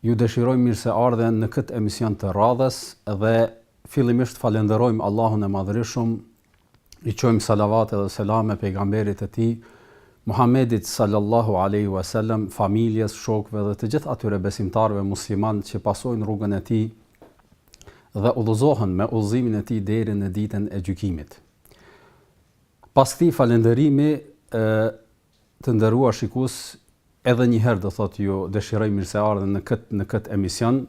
Ju dëshirojmë mirëseardhjen në këtë emision të radhës dhe fillimisht falënderojmë Allahun e Madhërishëm, i çojmë salavate dhe selame pejgamberit të tij, Muhammedit sallallahu alejhi ue selem, familjes, shokëve dhe të gjithë atyre besimtarëve muslimanë që pasojnë rrugën e tij dhe udhëzohen me udhëzimin e tij deri në ditën e gjykimit. Pas këtij falënderimi, Të nderuar shikues, edhe një herë do thotë ju dëshiroj mirëseardhjen në këtë në këtë emision,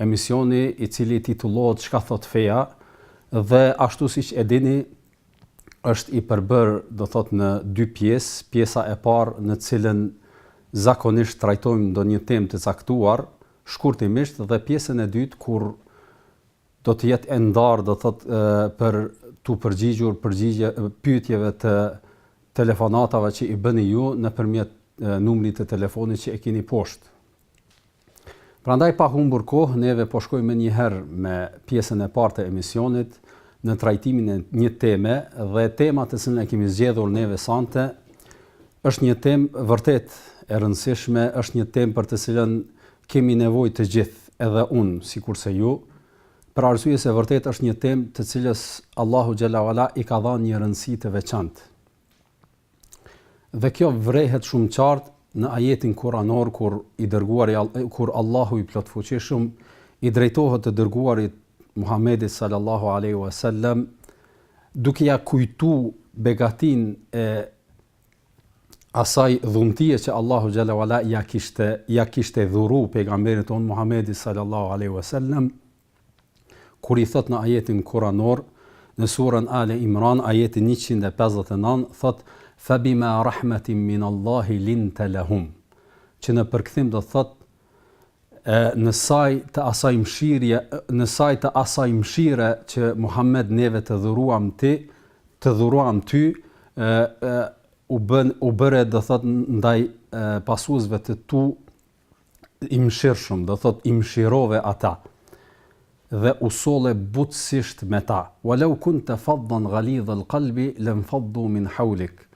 emisioni i cili titullohet Çka thotë feja dhe ashtu siç e dini është i përbërë do thotë në dy pjesë, pjesa e parë në cilën zakonisht trajtojmë ndonjë temë të caktuar shkurtimisht dhe pjesën e dytë kur do të jetë e ndarë do thotë për t'u përgjigjur përgjigje pyetjeve të telefonatave që i bëni ju nëpërmjet numrit të telefonit që e keni poshtë. Prandaj pa humbur kohë, neve po shkojmë menjëherë me pjesën e parë të emisionit në trajtimin e një teme dhe tema të cilën e kemi zgjedhur neve sante është një temë vërtet e rëndësishme, është një temë për të cilën kemi nevojë të gjithë, edhe unë, sikurse ju, për arsye se vërtet është një temë të cilës Allahu xhalla uala i ka dhënë një rëndësi të veçantë. Dhe kjo vërehet shumë qartë në ajetin kuranor kur i dërguari kur Allahu i plotfuqishëm i drejtohet të dërguarit Muhammedit sallallahu alaihi wasallam duke ia kujtu begatinë e asaj dhuntie që Allahu xhalla wala ia kishte ia kishte dhuru pejgamberit tonë Muhamedit sallallahu alaihi wasallam kur i thotë në ajetin kuranor në surën Ali Imran ajetin 159 thotë fa bima rahmatin min Allahi linta lahum që në përkthim do thotë e në saje të asaj mëshirje, në saje të asaj mëshire që Muhammed neve të dhuruam ti, të dhuruam ty, e, e, u bën, u bëre do thotë ndaj e, pasuesve të tu i mëshirshëm, do thotë i mëshirove ata. dhe u solle butësisht me ta, Walau kunte faddan ghalidhal qalbi lenfaddu min haulik,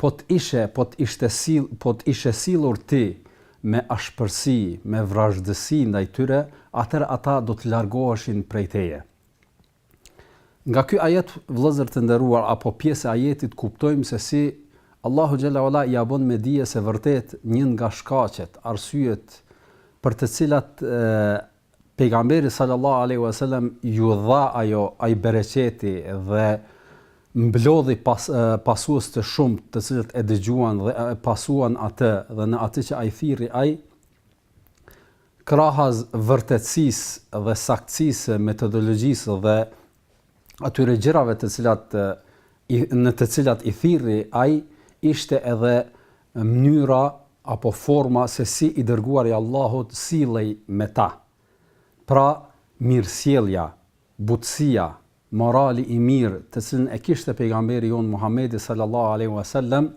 Po të ishe, po të ishte sill, po të ishe sillur ti me ashpërsi, me vrazhdësi ndaj tyre, atëherë ata do të largoheshin prej teje. Nga ky ajet, vëllezër të nderuar, apo pjesë e ajetit kuptojmë se si Allahu xhalla uala ia bën me dije se vërtet një nga shkaqet, arsyet për të cilat Pejgamberi sallallahu alejhi ue sellem ju dha ajo ai bereqeti dhe mblodhi pas, pasues të shumtë të cilët e dëgjuan dhe e pasuan atë dhe në atë që ai thirri ai krahas vërtetësisë dhe saktësisë së metodologjisë dhe atyre gjërave të cilat në të cilat i thirri ai ishte edhe mënyra apo forma se si i dërguari i Allahut sillej me ta. Pra, mirësjellja, butësia, morali i mirë të cilin e kishte pejgamberi jonë Muhamedi sallallahu alejhi wasallam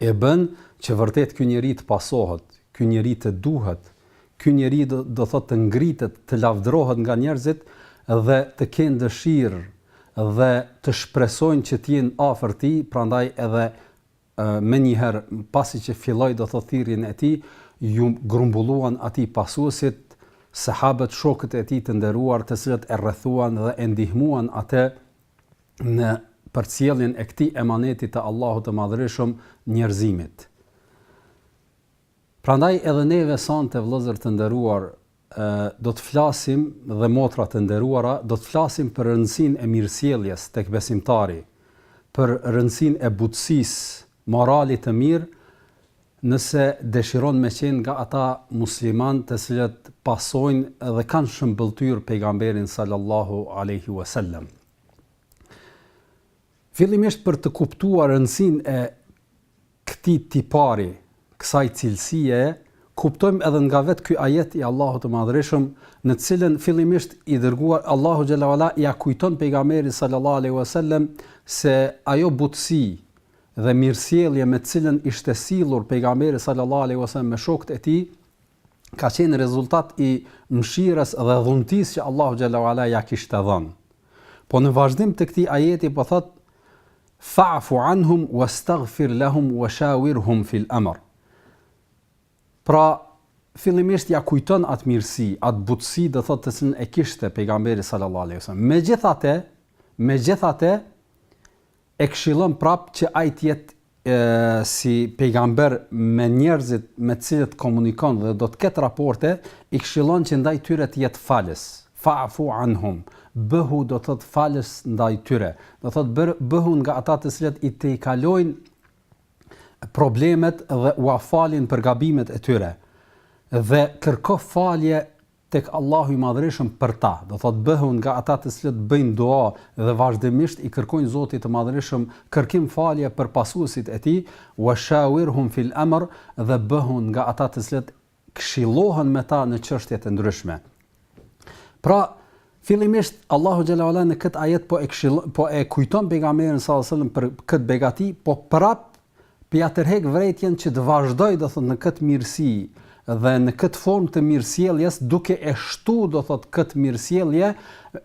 E bën që vërtet ky njeri të pasohet, ky njeri të duhet, ky njeri do do thotë të ngritet, të lavdërohet nga njerëzit dhe të kenë dëshirë dhe të shpresojnë që të jenë afër tij, prandaj edhe menjëherë pasi që filloi do thotë thirrjen e tij, ju grumbulluan atij pasuesit, sahabët, shokët e tij të nderuar, të cilët e rrethuan dhe e ndihmuan atë, në përcjelljen e këtij emaneti të Allahut të Madhërishëm njerëzimit. Prandaj edhe neve sante vëllezër të nderuar, do të flasim dhe motra të nderuara, do të flasim për rëndësinë e mirësjelljes tek besimtari, për rëndësinë e butësisë, moralit të mirë, nëse dëshiron me qenë nga ata musliman të cilët pasojnë dhe kanë shëmbëlltyrë pejgamberin sallallahu alaihi wasallam. Fillimisht për të kuptuar rëndësinë e këtij tipari, kësaj cilësie, kuptojmë edhe nga vetë ky ajet i Allahut të Madhërishëm, në të cilën fillimisht i Dërguari, Allahu xhalla uala, ia kujton Pejgamberit sallallahu alejhi ue sellem se ajo butësi dhe mirësjellje me të cilën ishte sillur Pejgamberi sallallahu alejhi ue sellem me shokët e tij, ka qenë rezultat i mëshirës dhe dhuntisë që Allahu xhalla uala ja kishte dhënë. Po në vazhdim të këtij ajeti po thotë fa'fu anhum wastaghfir lahum wa shawirhum fil amr. Pra fillimisht ja kujton atë mirësi, atë butësi do thotë të cilën e kishte pejgamberi sallallahu alaihi wasallam. Megjithatë, megjithatë E këshillon prapë që ai të jetë si pejgamber me njerëzit me të cilët komunikon dhe do të ketë raporte, i këshillon që ndaj tyre të jetë falës. Fa'fu anhum. Bëhu do të thotë falës ndaj tyre. Do thotë bëhu nga ata të cilët i tejkalojnë problemet dhe ua falin për gabimet e tyre. Dhe kërko falje tek Allahu i Madhërishëm për ta, do thotë bëhu nga ata të cilët bëjnë dua dhe vazhdimisht i kërkojnë Zotit të Madhërishëm kërkim falje për pasuesit e tij, wa shawirhum fil amr dhe bëhu nga ata të cilët këshillohen me ta në çështje të ndryshme. Pra, Fillimisht Allahu xhel-le ue ala në këtë ajet po e këshill, po e kujton pejgamberin sallallahu alajhi wasallam për këtë begati, po prap po ia tërhek vërejtjen që të vazhdoj do thot në kët mirësi dhe në kët formë të mirësjelljes duke e shtu do thot kët mirësjellje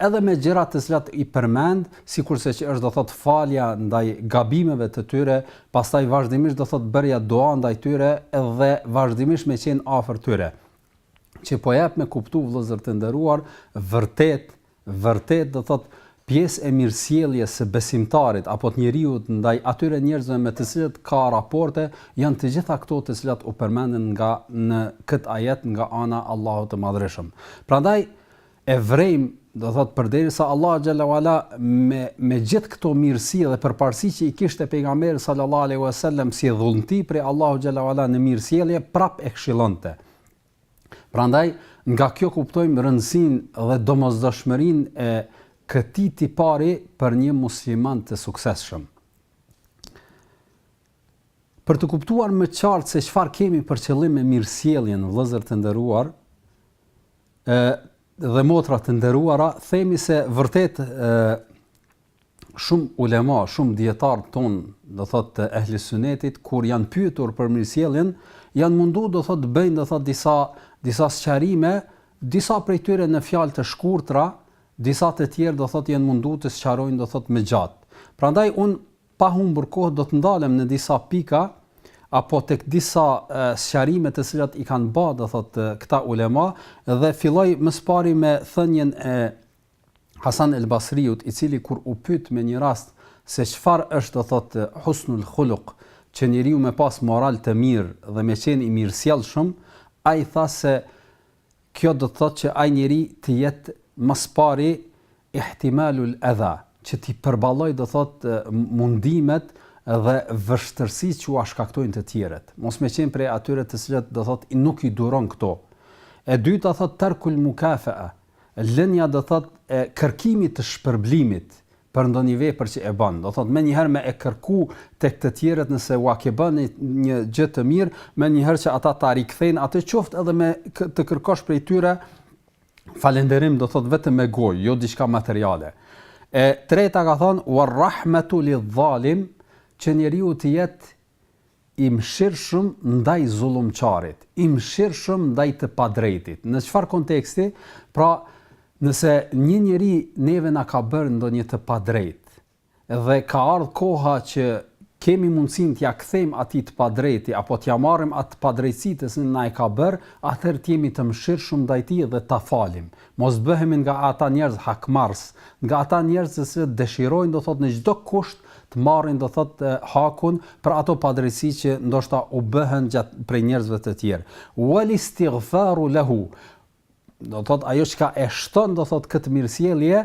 edhe me gjëra të cilat i përmend sikurse që është do thot falja ndaj gabimeve të tyre pastaj vazhdimisht do thot bërja e duas ndaj tyre dhe vazhdimisht me qenë afër tyre që po jep me kuptu vëllëzër të nderuar vërtetë vërtetë do thotë pjesë e mirësjelljes së besimtarit apo të njeriut ndaj atyre njerëzve me të cilët ka raporte janë të gjitha këto të cilat u përmenden nga në këtë ajet nga ana e Allahut të Madhërishëm. Prandaj e vrejmë, do thotë përderisa Allahu xhel-le ue ala me me gjithë këto mirësi dhe përparësi që i kishte pejgamberi sallallahu alaihi wasallam si dhunti prej Allahut xhel-le ue ala në mirësjellje prap e këshillonte. Prandaj, nga kjo kuptojmë rëndësinë dhe domosdoshmërinë e këtij tipari për një musliman të suksesshëm. Për të kuptuar më qartë se çfarë kemi për qëllim me mirësjelljen, vëllezër të nderuar, ë dhe motra të nderuara, themi se vërtet ë shumë ulema, shumë dijetarë tanë, do thotë të ehli sunetit, kur janë pyetur për mirësjelljen, janë mundu, do thotë të bëjnë, do thotë disa disa sqarime, disa prej tyre në fjalë të shkurtra, disa të tjerë do thotë janë mundu të sqarojnë, do thotë më gjatë. Prandaj un pa humbur kohë do të ndalem në disa pika apo tek disa sqarime të cilat i kanë bë, do thotë këta ulema dhe filloj më së pari me thënien e Hasan el Basriut i cili kur u pyt me një rast se çfarë është do thotë husnul khuluq që njeriu me pas moral të mirë dhe me qenë i mirësjellshëm ai tha se kjo do të thotë që ai njeri të jetë më së pari ihtimalul adha që t'i përballoj do thotë mundimet dhe vështërsitë që ia shkaktojnë të tjerët. Mos me qenë prej atyre të cilët do thot nuk i duron këto. E dyta thot terkul mukafee Lënia do thotë e kërkimit të shpërblimit për ndonjë vepër që e bën. Do thotë menjëherë me e kërku tek të tjerët nëse ua ke bën një gjë të mirë, menjëherë që ata ta rikthejnë atë qoftë edhe me të kërkosh prej tyre falënderim do thotë vetëm me gojë, jo diçka materiale. E treta ka thonë war rahmatu lidh dhalim që njeriu të jetë i mëshirshëm ndaj zullumqarit, i mëshirshëm ndaj të padrejtit. Në çfarë konteksti? Pra, nëse një njeri neve na ka bërë ndonjë të padrejtë dhe ka ardhur koha që kemi mundësinë t'ia kthejmë atij të padrejti apo t'ia marrim atë padrejtësi të cilën na e ka bërë, atëherë të jemi të mëshirshëm ndaj tij dhe ta falim. Mos bëhemi nga ata njerëz hakmarrës, nga ata njerëz të cilët dëshirojnë do thotë në çdo kusht të marrin do thotë hakun për ato padrejtësi që ndoshta u bëhen gjatë prej njerëzve të tjerë. Wal istighfaru lehu do thotë ajo çka e shton do thotë këtë mirësjellje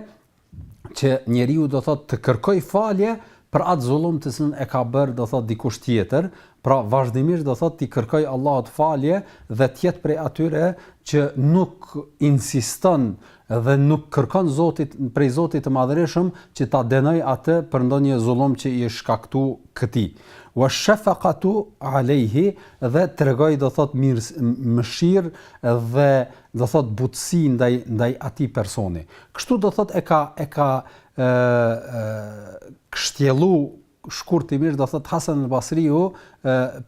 që njeriu do thotë të kërkojë falje për atë zullum të cilin e ka bërë do thotë dikush tjetër, pra vazhdimisht do thotë t'i kërkojë Allahut falje dhe të jetë prej atyre që nuk insiston dhe nuk kërkon Zotit prej Zotit të Madhërishëm që ta dënojë atë për ndonjë zullum që i shkaktu këtij. Wa shafaqatu alayhi dhe tregojë do thot mirë mëshirë dhe do thotë butësi ndaj ndaj atij personi kështu do thotë e ka e ka ë ë shtjellu shkurtimisht do thotë Hasan al-Basriu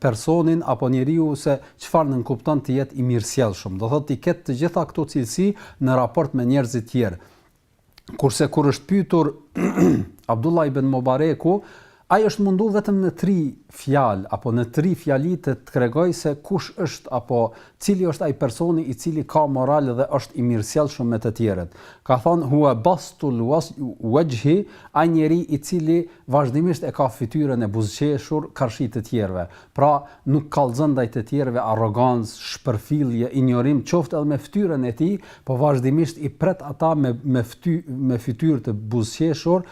personin apo njeriu se çfarë nënkupton të jetë i mirësjellshëm do thotë t'i ketë të gjitha këto cilësi në raport me njerëzit tjerë Kurse kur është pytur Abdullah ibn Mubareku, ai është mundu vetëm në tri fjalë apo në tri fjali të tregojë se kush është apo cili është ai personi i cili ka moral dhe është i mirësjellshëm me të tjerët. Ka thënë huwa bastul wajhi, ai njeri i cili vazhdimisht e ka fytyrën e buzëqeshur karshi të tjerëve. Pra, nuk kallzon ndaj të tjerëve arrogancë, shpërfillje, injorim qoftë edhe me fytyrën e tij, po vazhdimisht i pret ata me me fty me fytyrë të buzëqeshur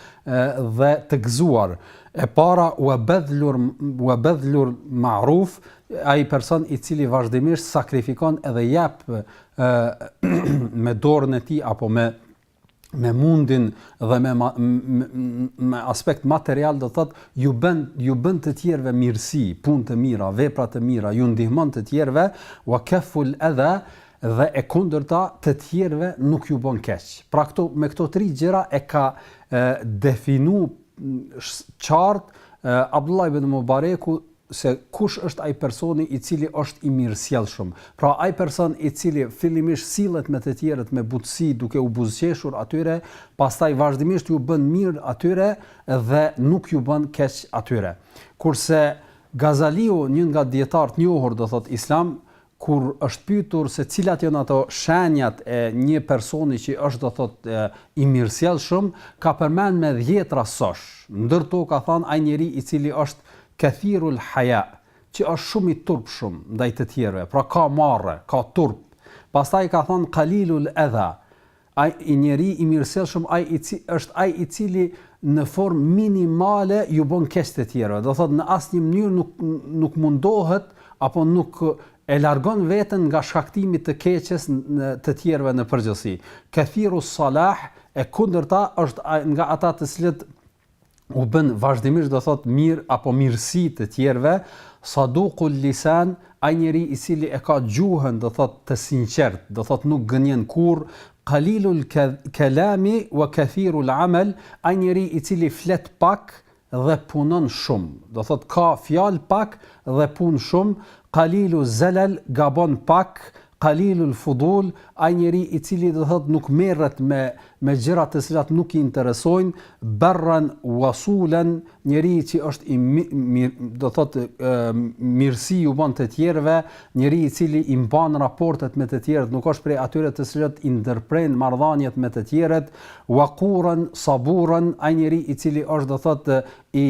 dhe të gëzuar. E para, wa badhlur wa badhlur ma'ruf, ai person i cili vazhdimisht sakrifikon edhe jep me dorën e tij apo me me mundin dhe me, me, me aspekt material do thot ju bën ju bën të tjerëve mirësi, punë të mira, vepra të mira, ju ndihmon të tjerëve, wa kafful adha dhe e kundërta të tjerëve nuk ju bën keq. Pra këto me këto tri gjëra e ka e, definu qartë Abdullah ibn Mubareku se kush është ai personi i cili është i mirësjellshëm. Pra ai person i cili fillimisht sillet me të tjerët me butësi duke u buzëqeshur atyre, pastaj vazhdimisht ju bën mirë atyre dhe nuk ju bën keq atyre. Kurse Gazaliu, një nga dijetarët e njohur do thotë islam, Kur është pyetur se cilat janë ato shenjat e një personi që është do thotë i mirësjellshëm, ka përmend me dhjetra sosh, ndër to ka thënë ai njeri i cili është kathirul haya, që është shumë i turpshëm ndaj të tjerëve, pra ka marre, ka turp. Pastaj ka thënë qalilul adha, Ai i njeri i mirësjellshëm ai i cili është ai i cili në formë minimale ju bën keq të tjerëve. Do thotë në asnjë mënyrë nuk nuk mundohet apo nuk e largon veten nga shkaktimi të keqes të tjerëve në përgjithësi. Kathiru salah e kundërta është nga ata të cilët u bën vazhdimisht do thot mirë apo mirësi të tjerëve, saduqul lisan, ai njeri i cili e ka gjuhën do thot të sinqertë, do thot nuk gënjen kurrë, qalilul kalami wa kathirul amal, ai njeri i cili flet pak dhe punon shumë, do thot ka fjalë pak dhe punë shumë, qaliluz zalal, gabon pak, Qalilul fudul, ai njeri i cili do të thotë nuk merret me me gjëra të cilat nuk i interesojnë, barran wasulan, njeri që është i do thotë mirësi ju bën të tjerëve, njeri i cili i mban raportet me të tjerët, nuk është prej atyre të cilët i ndërprenë marrëdhaniet me të tjerët, waquran saburan, ai njeri i cili është do të thotë i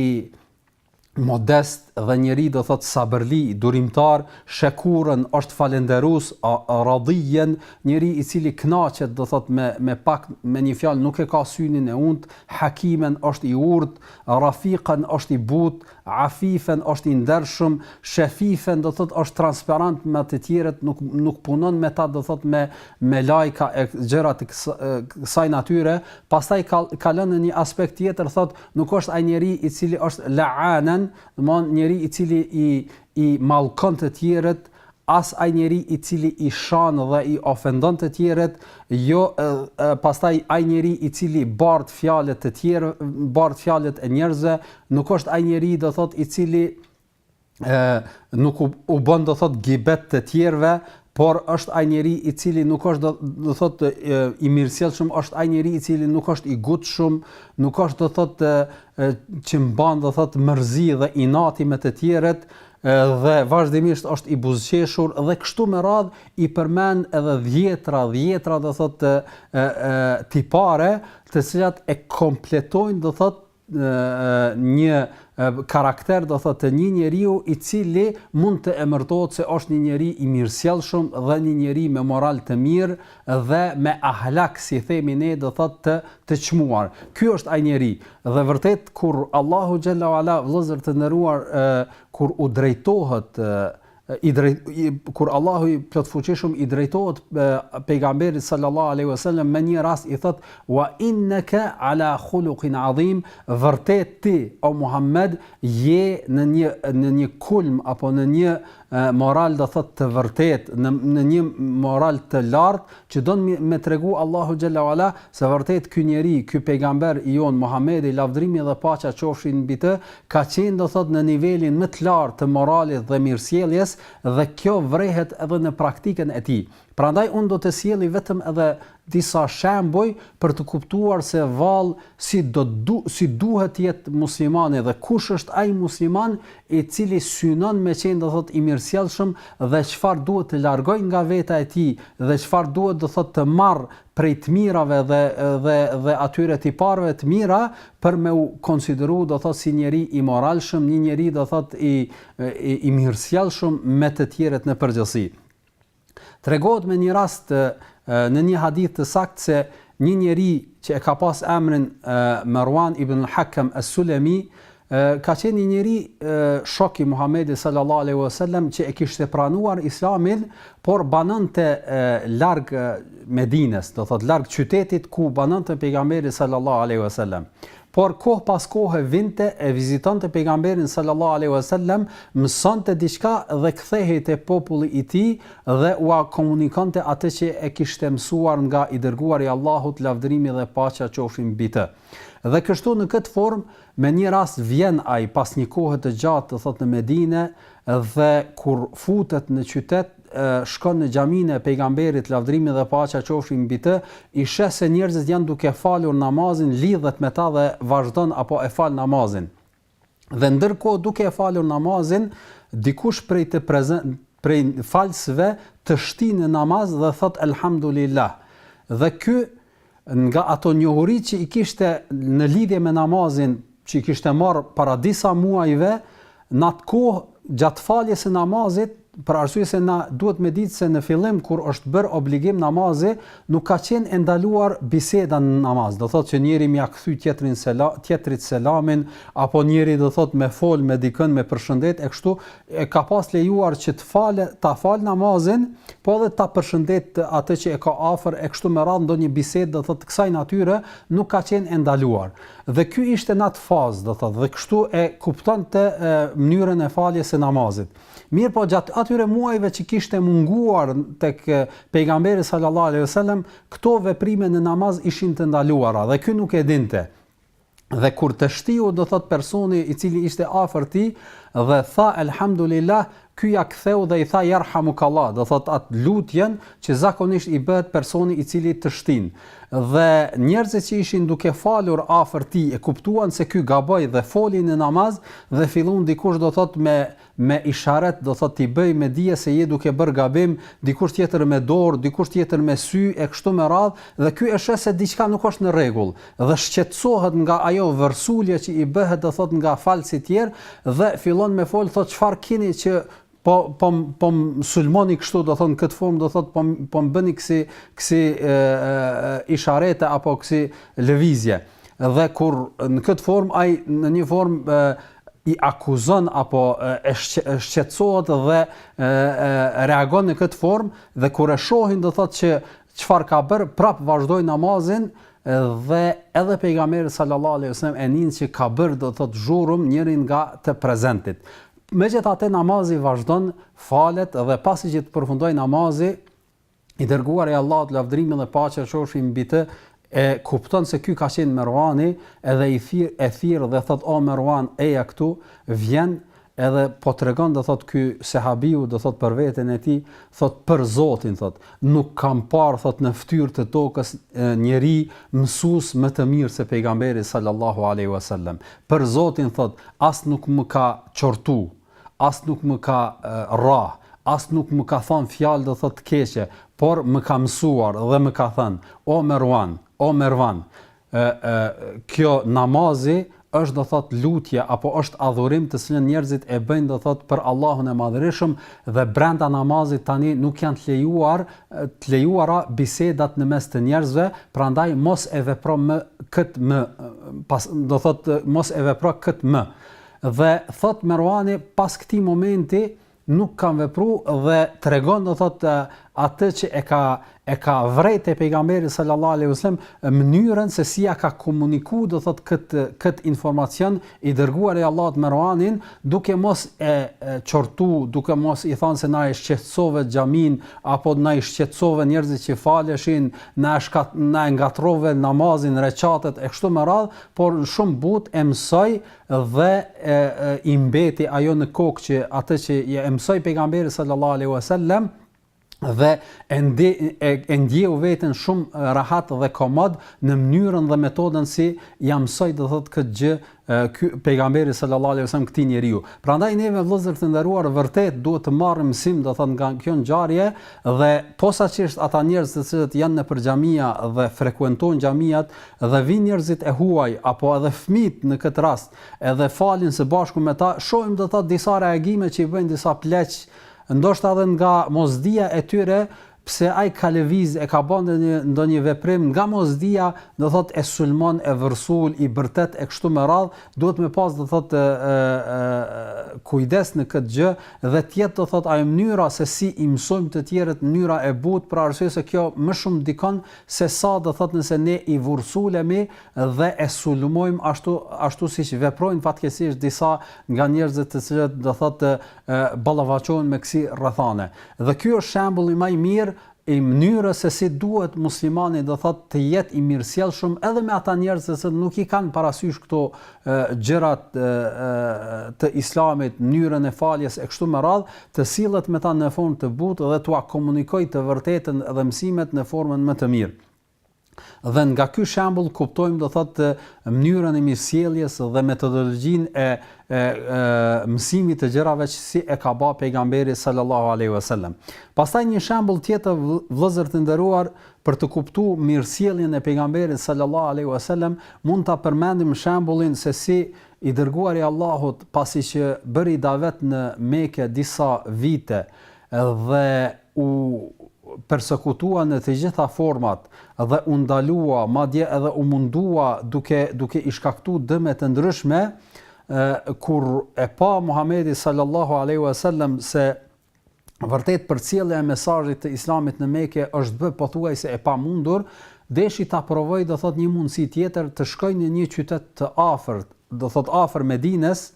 modest dhe njeri do thot sabërli, durimtar, shekurën, është falenderus, radhijen, njeri i cili knaqet do thot me, me pak, me një fjalë nuk e ka synin e unt, hakimen është i urt, rafiqen është i but, afifen është i ndershëm, shefifen do thot është transparent me të tjerët, nuk, nuk punon me ta do thot me, me lajka e gjëra të kësaj natyre, pastaj ka, kalon në një aspekt tjetër, thot, Nuk është ai njeri i cili është la'anan, domthon njeri i cili i i mallkon të tjerët, as ai njeri i cili i shan dhe i ofendon të tjerët, jo e, e, pastaj ai njeri i cili bart fjalët e tjerë, bart fjalët e njerëzve, nuk është ai njeri do thot i cili ë nuk u, u bën do thot gibet të tjerëve, por është ai njeri i cili nuk është do, do thot i mirësjellshëm, është ai njeri i cili nuk është i gutshëm, nuk është do thot që mban do thot mërzi dhe inati me të tjerët, dhe vazhdimisht është i buzëqeshur dhe kështu me radh i përmend edhe dhjetra dhjetra do thotë tipare të cilat e kompletojnë do thotë një karakter do thotë të një njeriu i cili mund të emërtohet se është një njeri i mirësjellshëm dhe një njeri me moral të mirë dhe me ahlak si themi ne do thotë të të çmuar. Ky është ai njeri dhe vërtet kur Allahu xhalla ua ala vëllazër të nderuar kur u drejtohet e, i drejt kur Allahu i plotfuqishëm i drejtohet pejgamberit sallallahu alaihi wasallam me një rast i thot wa innaka ala khuluqin adhim vërtet ti o Muhammed je në një në një kulm apo në një moral do thot të vërtet në në një moral të lartë që don me tregu Allahu xhella uala se vërtet ky njeri ky pejgamber i jonë Muhamedi lavdrimi dhe paqja qofshin mbi të ka qenë do thotë në nivelin më të lartë të moralit dhe mirësjelljes dhe kjo vrehet edhe në praktikën e tij prandaj unë do të sjelli vetëm edhe disa shembuj për të kuptuar se vallë si do si duhet të jetë muslimani dhe kush është ai musliman i cili synon me qenë do thotë i mirësjellshëm dhe çfarë duhet të largojë nga veta e tij dhe çfarë duhet do thotë të marr prej të mirave dhe dhe dhe atyre tipareve të mira për me u konsideru do thotë si njeri i moralshëm, një njeri do thotë i i, i mirësjellshëm me të tjerët në përgjithësi. Tregohet me një rast në një hadith të saktë se një njeri që e ka pas emrin Marwan ibn al-Hakam as-Sulami ka qenë një njeri shok i Muhamedit sallallahu alaihi wasallam që e kishte pranuar Islamin, por banonte larg Medinës, do thot larg qytetit ku banonte pejgamberi sallallahu alaihi wasallam. Por kohë pas kohe vinte e vizitonte Pejgamberin sallallahu alejhi ve sellem, mësonte diçka dhe kthehej te populli i tij dhe ua komunikonte atë që e kishte mësuar nga i Dërguari i Allahut lavdërimi dhe paqja qofshin mbi të. Dhe kështu në këtë formë me një rast vjen ai pas një kohe të gjatë do thotë në Medine dhe kur futet në qytet, shkon në xhaminë e pejgamberit lavdrimi dhe paqja qofshin mbi të, i sheh se njerëzit janë duke falur namazin, lidhet me ta dhe vazhdon apo e fal namazin. Dhe ndërkohë duke e falur namazin, dikush prej të prej falësve teshtin në namaz dhe thot elhamdulillah. Dhe ky nga ato njohuri që i kishte në lidhje me namazin që i kishte marrë para disa muajve, në atë kohë, gjatë faljes së namazit, për arsye se na duhet me ditë se në fillim kur është bërë obligim namazi, nuk ka qenë e ndaluar biseda në namaz. Do thotë që njëri mja kthy tjetrin selam, tjetrit selamin apo njëri do thotë me fol me dikën me përshëndet e kështu, e ka pas lejuar që të fal ta fal namazin, po edhe ta përshëndet atë që e ka afër e kështu me radhë ndonjë bisedë do thotë kësaj natyre nuk ka qenë e ndaluar. Dhe ky ishte në atë fazë do thotë dhe kështu e kuptonte mënyrën e faljes së namazit. Mirëpo gjatë atyre muajve që kishte munguar tek pejgamberi sallallahu alejhi ve sellem, këto veprime në namaz ishin të ndaluara dhe ky nuk e dinte. Dhe kur teshtiu do thot personi i cili ishte afër tij dhe tha elhamdulillah, ky ja ktheu dhe i tha yarhamukallah, do thot at lutjen që zakonisht i bëhet personit i cili teshtin. Dhe njerëzit që ishin duke falur afër tij e kuptuan se ky gaboi dhe foli në namaz dhe fillun dikush do thot me Me isharet do thotë t'i bëjë me dije se je duke bërë gabim, dikush tjetër me dorë, dikush tjetër me sy e kështu me radhë dhe ky e sheh se diçka nuk është në rregull dhe shqetësohet nga ajo vërsulja që i bëhet do thotë nga falësit tjerë dhe fillon me folë thotë çfarë kini që po po po më sulmoni kështu do thotë në këtë formë do thotë po po më bëni kësi kësi isharete apo kësi lëvizje. dhe kur në këtë formë ai në një formë i akuzon apo e shqetësohet dhe reagon në këtë formë dhe kur e shohin do thotë që çfarë ka bër prap vazhdojnë namazin dhe edhe pejgamberi sallallahu alejhi wasallam e nin që ka bër do thotë zhurëm njëri nga të prezentit megjithatë namazi vazhdon falet dhe pasi që të përfundojë namazi i dërguari i Allahut lavdërimi dhe paqja qofshin mbi të e kupton se ky ka qenë Merwani edhe i thirr e thirr dhe thot o Merwan eja këtu vjen edhe po tregon do thot ky sehabiu do thot për veten e tij thot për Zotin thot nuk kam parë thot në fytyrë të tokës njeri mësues më të mirë se pejgamberi sallallahu alaihi wasallam për Zotin thot as nuk më ka qortu as nuk më ka rra, as nuk më ka thon fjalë do thotë të keqe, por më ka mësuar dhe më ka thënë, o Merwan, o Merwan, ë ë kjo namazi është do thot lutje apo është adhurim të cilën njerëzit e bëjnë do thot për Allahun e Madhërishëm dhe brenda namazit tani nuk janë të lejuar të lejuara bisedat në mes të njerëzve, prandaj mos e vepro më kët më pas do thot mos e vepro kët më. Dhe thotë Meruani pas këtij momenti nuk kam vepru dhe tregon do thotë atë që e ka e ka vrej te pejgamberi sallallahu alaihi wasallam mënyrën se si ja ka komuniku do thot kët kët informacion i dërguari i Allahut Meruanin duke mos e, e qortu duke mos i thënë se na e shqetësove xhamin apo na i shqetësove njerëzit që faleshin na e shkat na e ngatërrove namazin reqatet e kështu me radh por shumë but e mësoi Dhe i mbeti ajo në kokë që atë që ja e mësoi pejgamberi sallallahu alaihi wasallam dhe e ndi e, e ndjeu veten shumë rahat dhe komod në mënyrën dhe metodën si ja mësoi do thotë këtë gjë ky pejgamberi sallallahu alaihi wasallam këtij njeriu. Prandaj neve vëllezër të nderuar vërtet duhet të marrim mësim do thotë nga kjo ngjarje dhe posaçërisht ata njerëz të cilët janë nëpër xhamia dhe frekuentojnë xhamiat Dhe vijnë njerëzit e huaj apo edhe fëmijët në këtë rast edhe falen së bashku me ta, shohim do të thotë disa reagime që i bëjnë disa pleq, ndoshta edhe nga mosdija e tyre pse ai ka lëviz e ka ba ndonjë ndonjë veprim nga mosdija do të thotë e sulmon e vërsul i bërtet e kështu me radhë duhet me pas do të thotë kujdes në këtë gjë dhe të jetë do të thotë ajo mënyra se si i mësojmë të tjerët mënyra e butë për arsye se kjo më shumë ndikon Se sa do thotë nëse ne i vursulemi dhe e sulmojmë ashtu ashtu siç veprojnë fatkeqësisht disa nga njerëzit të cilët do thotë ballafaqohen me kësi rrethane. Dhe ky është shembulli më i mirë i mënyrës se si duhet muslimani do thotë të jetë i mirësjellshëm edhe me ata njerëz të cilët nuk i kanë parasysh këto gjërat të Islamit, mënyrën e faljes e kështu me radhë, të sillet me ta në formë të butë dhe t'ua komunikojë të vërtetën dhe mësimet në formën më të mirë. Dhe nga ky shembull kuptojmë do thotë mënyrën e mirësjelljes dhe metodologjinë e, e, e mësimit të gjërave që si e ka ba pejgamberi sallallahu alaihi wasallam. Pastaj një shembull tjetër vëllezër të nderuar për të kuptuar mirësjelljen e pejgamberit sallallahu alaihi wasallam mund ta përmendim shembullin se si I Dërguari i Allahut pasi që bëri davet në Meke disa vite dhe u persekutua në të gjitha format dhe u ndalua, madje edhe u mundua duke duke i shkaktuar dëme të ndryshme, kur e pa Muhamedi sallallahu alejhi wasallam se vërtet përcjellja e mesazhit të Islamit në Meke është bë pothuajse e pamundur, deshi ta provojë do thot një mundësi tjetër të shkojë në një qytet të afërt, do thot afër Medines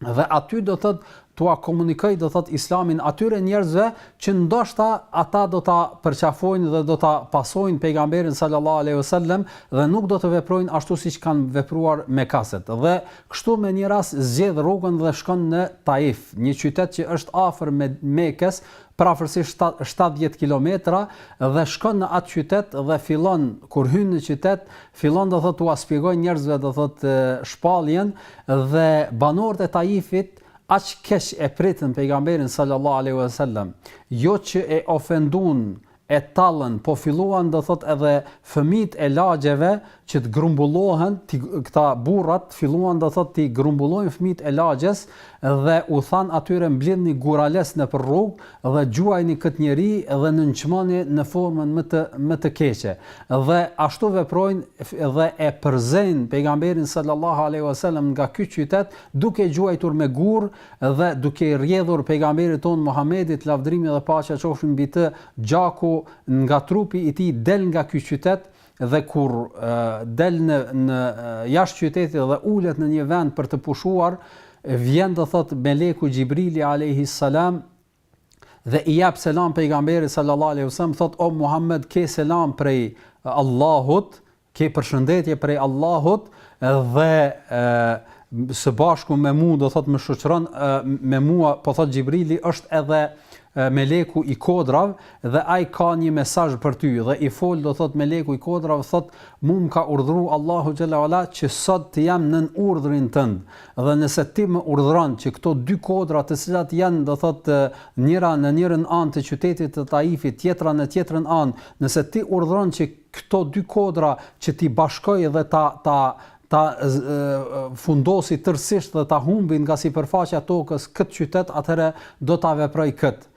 dhe aty do thot t'ua komunikojë do thot Islamin atyre njerëzve që ndoshta ata do ta përqafojnë dhe do ta pasojnë pejgamberin sallallahu alejhi wasallam dhe nuk do të veprojnë ashtu siç kanë vepruar mekasit. Dhe Kështu me një rast zgjedh rrugën dhe shkon në Taif, një qytet që është afër Mekes, përafërsisht shtatëdhjetë kilometra, dhe shkon në atë qytet dhe fillon, kur hyn në qytet, fillon do thotë t'ua spjegojë njerëzve do thotë shpalljen dhe banorët e Taifit aq keq e pritën pejgamberin sallallahu alejhi ve sellem, jo që e ofenduan e tallën po filluan do thot edhe fëmijët e lagjeve që të grumbullohen, këta burrat filluan do thot t'i grumbullojnë fëmijët e lagjes dhe u thanë atyre mblidhni guralecë nëpër rrugë dhe gjuajni këtë njeri dhe nënçmoni në formën më të më të keqe dhe ashtu veprojnë dhe e përzejnë pejgamberin sallallahu alejhi wasallam nga ky qytet duke gjuajtur me gurë Dhe duke i rrjedhur Pejgamberit tonë Muhamedit, lavdërimi dhe paqja qofshin mbi të, gjaku nga trupi i tij del nga ky qytet dhe kur del në në jashtë qytetit dhe ulet në një vend për të pushuar, vjen do thotë meleku Xhibrili alejhi selam dhe i jap selam Pejgamberit sallallahu alejhi wasallam, thotë o Muhamed ke selam prej Allahut, Ke përshëndetje prej Allahut dhe së bashku me mua do thot më shoqëron me mua po thot Xhibrili është edhe meleku i kodrav dhe ai ka një mesazh për ty dhe i fol do thot meleku i kodrav thot mua më ka urdhëruar Allahu xhelle ve ala që sot të jam nën urdhrin tënd dhe nëse ti më urdhëron që këto dy kodra të cilat janë do thot njëra në njërën anë të qytetit të Taifit tjetra në tjetrën anë nëse ti urdhëron që Këto dy kodra që t'i bashkoj dhe ta ta ta fundosi tërësisht dhe ta humbi nga sipërfaqja e tokës këtë qytet atëherë do ta veproj këtë.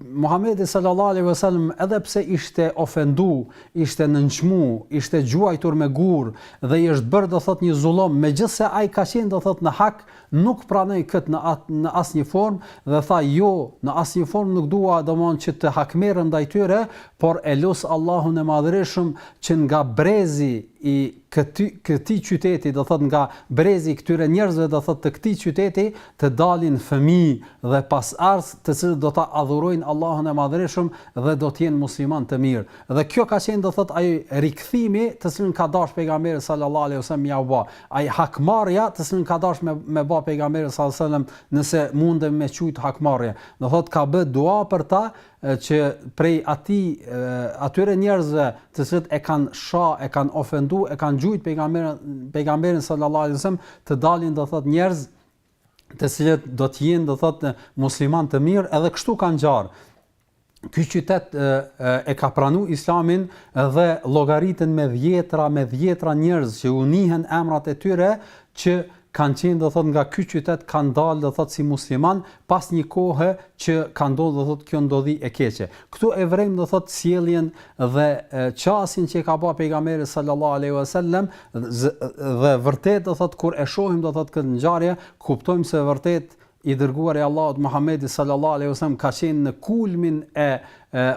Muhamedi sallallahu alejhi ve sellem edhe pse ishte ofendu, ishte nënçmu, ishte gjuajtur me gurë dhe i është bërë do thotë një zullum, megjithëse ai ka qenë do thotë në hak, Nuk pranoi këtë në atë në asnjë formë dhe tha jo në asnjë formë nuk dua domon që të hakmerrem ndaj tyre por e lus Allahun e madhërishëm që nga brezi i këty këtij qyteti do thot nga brezi i këtyre njerëzve do thot të këtij qyteti të dalin fëmijë dhe pasardhës të cilët do ta adhurojnë Allahun e madhërishëm dhe do të jenë musliman të mirë dhe kjo ka qenë do thot ai rikthimi të cilën ka dashtë pejgamberi sallallahu alejhi wasallam jau ba Ai hakmarrja të cilën ka dashtë me me ba pejgamberi sallallahu alejhi ve sellem nëse mundem me qujt hakmarrje, do thotë ka bë dua për ta që prej atij atyre njerëzve të cilët e kanë sha e kanë ofendu e kanë gjujt pejgamberin pejgamberin sallallahu alejhi ve sellem të dalin do thotë njerëz të cilët do të jenë do thotë musliman të mirë edhe kështu ka ngjarë ky qytet e ka pranu islamin dhe llogariten me dhjetra, me dhjetra njerëz që u nihen emrat e tyre që kanë qenë do thot nga ky qytet kanë dalë do thot si musliman pas një kohe që ka ndodhur do thot kjo ndodhi e keqe. Ktu e vrejm do thot sjelljen dhe qasjen që e ka bë pejgamberi sallallahu alaihi wasallam dhe vërtet do thot kur e shohim do thot këtë ngjarje kuptojmë se vërtet I Dërguari i Allahut Muhamedi sallallahu alejhi wasallam ka qenë në kulmin e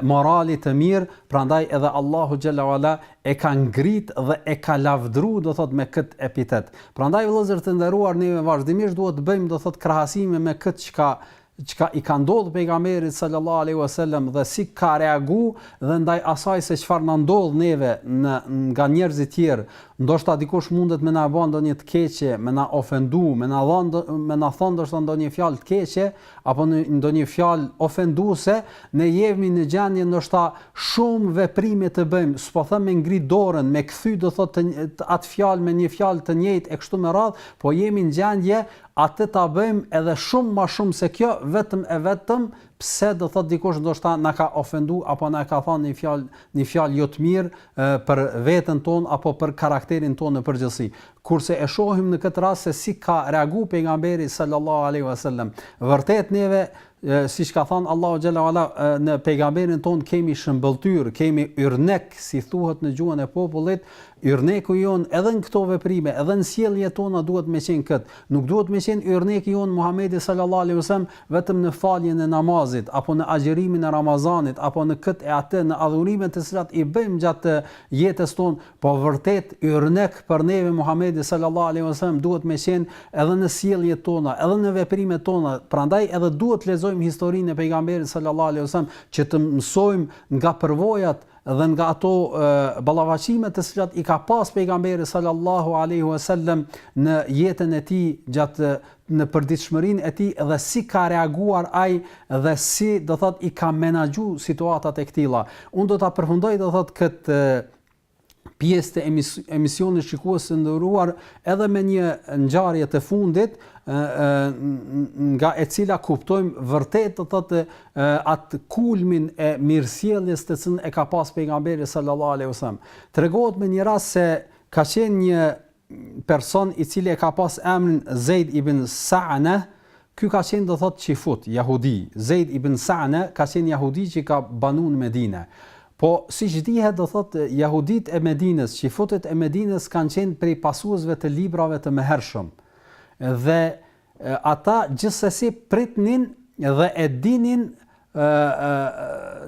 moralit të mirë, prandaj edhe Allahu xhelle ve ala e ka ngrit dhe e ka lavdëruar do thot me kët epitet. Prandaj vëllezër të nderuar ne vazhdimisht duhet të bëjmë do thot krahasime me kët çka çka i ka ndodhur pejgamberit sallallahu alaihi wasallam dhe si ka reagu dhe ndaj asaj se çfarë na ndodh neve në nga njerëzit e tjerë Ndoshta dikush mundet me na e ba ndonjë të keqe, me na ofendu, me na dha ndo, me na tha ndoshta ndonjë fjalë të keqe, apo ndonjë fjalë ofenduese, ne jemi në gjendje ndoshta shumë veprime të bëjmë, s'po them me ngri dorën, me kthy do thotë të, atë fjalë me një fjalë të njëjtë e kështu me radhë, po jemi në gjendje atë ta bëjmë edhe shumë ma shumë se kjo vetëm e vetëm Pse do thotë dikush ndoshta na ka ofendu apo na ka thanë një fjalë një fjalë jo të mirë për veten tonë apo për karakterin tonë në përgjithësi. Kurse e shohim në këtë rast se si ka reagu pejgamberi sallallahu alejhi ve sellem. Vërtet neve siç ka thënë Allahu xhel-le ve ala në pejgamberin tonë kemi shëmbëlltyrë, kemi yrnek, si thuhet në gjuhën e popullit, yrneku jonë edhe në këto veprime, edhe në sjellje tona duhet me qenë këtë. Nuk duhet me qenë yrneku jonë Muhamedi sallallahu alaihi wasallam Vetëm në faljen e namazit, apo në agjërimin e Ramazanit, apo në këtë e atë, në adhurimet të cilat i bëjmë gjatë jetës tonë, po vërtet yrnek për neve Muhamedi sallallahu alejhi ve sellem duhet me qenë edhe në sjelljet tona, edhe në veprimet tona, prandaj edhe duhet të lexojmë historinë e Pejgamberit sallallahu alejhi ve sellem që të mësojmë nga përvojat dhe nga ato ballafaqime të cilat i ka pas Pejgamberi sallallahu alejhi ve sellem në jetën e tij gjatë në përditshmërinë e tij dhe si ka reaguar ai dhe si do thotë i ka menaxhu situatat e këtilla. Unë do ta përfundoj do thotë këtë pjesë të emisionit shikues të nderuar edhe me një ngjarje të fundit nga e cila kuptojmë vërtet do thotë atë kulmin e mirësjelljes të cilën e ka pas pejgamberi sallallahu alaihi wasallam. Tregohet me një rast se ka qenë një person i cili e ka pas emrin Zejd ibn Sa'ne, ky ka qenë do thotë çifut, jahudi. Zejd ibn Sa'ne ka qenë jahudi që ka banu në Medinë. Po siç dihet do thotë jahuditë e Medinës, çifutët e Medinës kanë qenë prej pasuesve të librave të mëhershëm. Dhe Ata gjithsesi pritnin dhe e dinin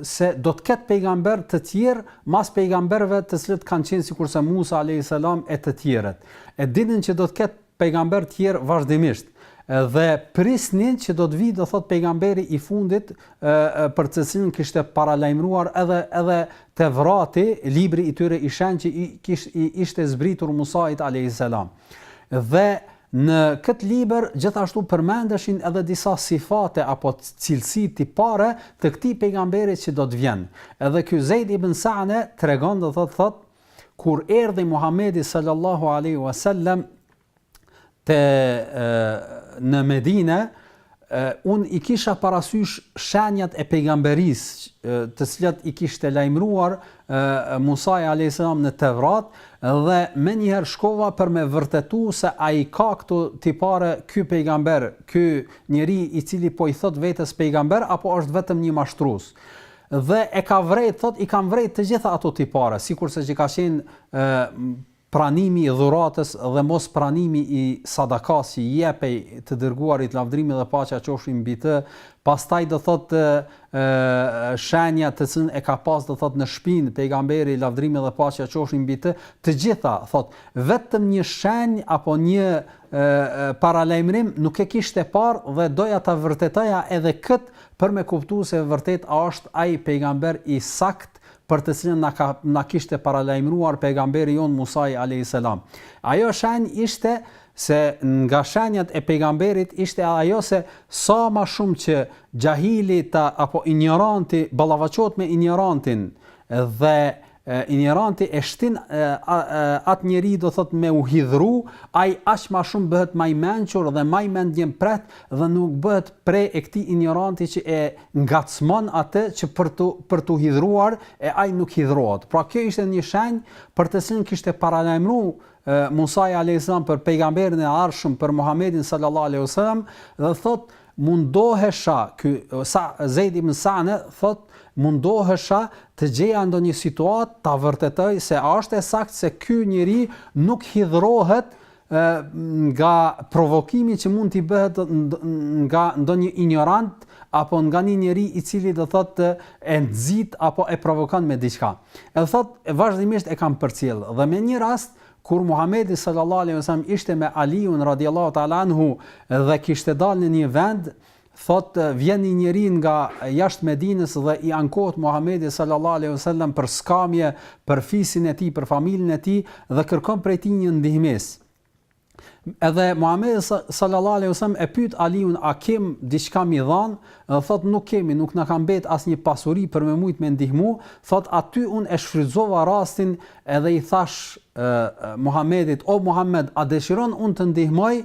se do të ketë pejgamberë të tjerë mas pejgamberëve të cilët kanë qenë sikurse Musa alayhis salam e të tjerët. E dinin që do të ketë pejgamberë të tjerë vazhdimisht dhe prisnin që do të vijë do thotë pejgamberi i fundit për të cilin kishte paralajmëruar edhe edhe Tevrati libri i tyre i shenjtë që i kishte i, ishte zbritur Musait alayhis salam. Dhe në këtë libër gjithashtu përmendeshin edhe disa sifate apo cilësi tipare të këtij pejgamberi që do të vjen. Edhe ky Zeid ibn Sa'ne tregon do thotë thotë kur erdhi Muhamedi sallallahu alaihi wasallam te në Medinë Unë i kisha parasysh shenjat e pejgamberisë, të cilat i kishte lajmëruar Musai alejhi selam në Tevrat, dhe menjëherë shkova për me vërtetu se a i ka këto tipare ky pejgamber, ky njeri i cili po i thotë vetes pejgamber apo është vetëm një mashtrus. Dhe e ka vrejt, thotë, i kam vrejt të gjitha ato tipare, sikurse që ka qenë Pranimi i dhuratës dhe mos pranimi i sadakas që i jepej të Dërguarit lavdrimi dhe paqja qofshin mbi të, pastaj do thotë shenja të cilën e ka pas do thotë në shpinë Pejgamberi lavdrimi dhe paqja qofshin mbi të, të gjitha thotë vetëm një shenjë apo një paralajmërim nuk e kishte parë dhe doja ta vërtetoja edhe kët për me kuptu se vërtet a është ai pejgamber i sakt për të cilën na ka na kishte paralajmëruar pejgamberi jonë Musai alayhis salam. Ajo shenjë ishte se nga shenjat e pejgamberit ishte ajo se sa ma shumë që xahili ta apo injoranti ballafaqohet me injorantin dhe injoranti e shtin atë njeri do thot me u hidhru, ai aq ma shumë bëhet më i mençur dhe më i mendjen pret dhe nuk bëhet pre e këtij injoranti që e ngacmon atë që për të për të hidhëruar e ai nuk hidhërohet. Pra kjo ishte një shenjë për të cilën kishte paralajmëru Musa alayhis salam për pejgamberin e ardhshëm për Muhamedin sallallahu alaihi wasallam dhe thot mundohesha ky sa Zeid ibn Sa'ne thot mundohesha të gjeja ndonjë situatë ta vërtetoj se a është e saktë se ky njeri nuk hidhërohet ë nga provokimi që mund t'i bëhet nga ndonjë injorant apo nga një njeri i cili do thotë e nxit apo e provokon me diçka. Edhe thotë vazhdimisht e kam përcjell dhe me një rast kur Muhamedi sallallahu alaihi wasallam ishte me Aliun radhiyallahu ta'ala anhu dhe kishte dalë në një vend Thotë, Vjen një njeri nga jashtë Medinës dhe i ankohet Muhamedit sallallahu alejhi ve sellem për skamje për fisin e tij, për familjen e tij dhe kërkon prej tij një ndihmesë. Edhe Muhamedi sallallahu alejhi ve sellem e pyet Aliun, a kemi diçka me i dhanë? Dhe thotë, nuk kemi, nuk na ka mbet asnjë pasuri për me mujt me ndihmu. Thotë, aty unë e shfrytëzova rastin Edhe i thash Muhamedit, O Muhamed, a dëshiron unë të ndihmoj,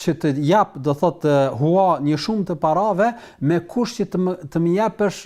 që të jap, do thotë, hua një shumë të parave, me kusht që të më, të më japësh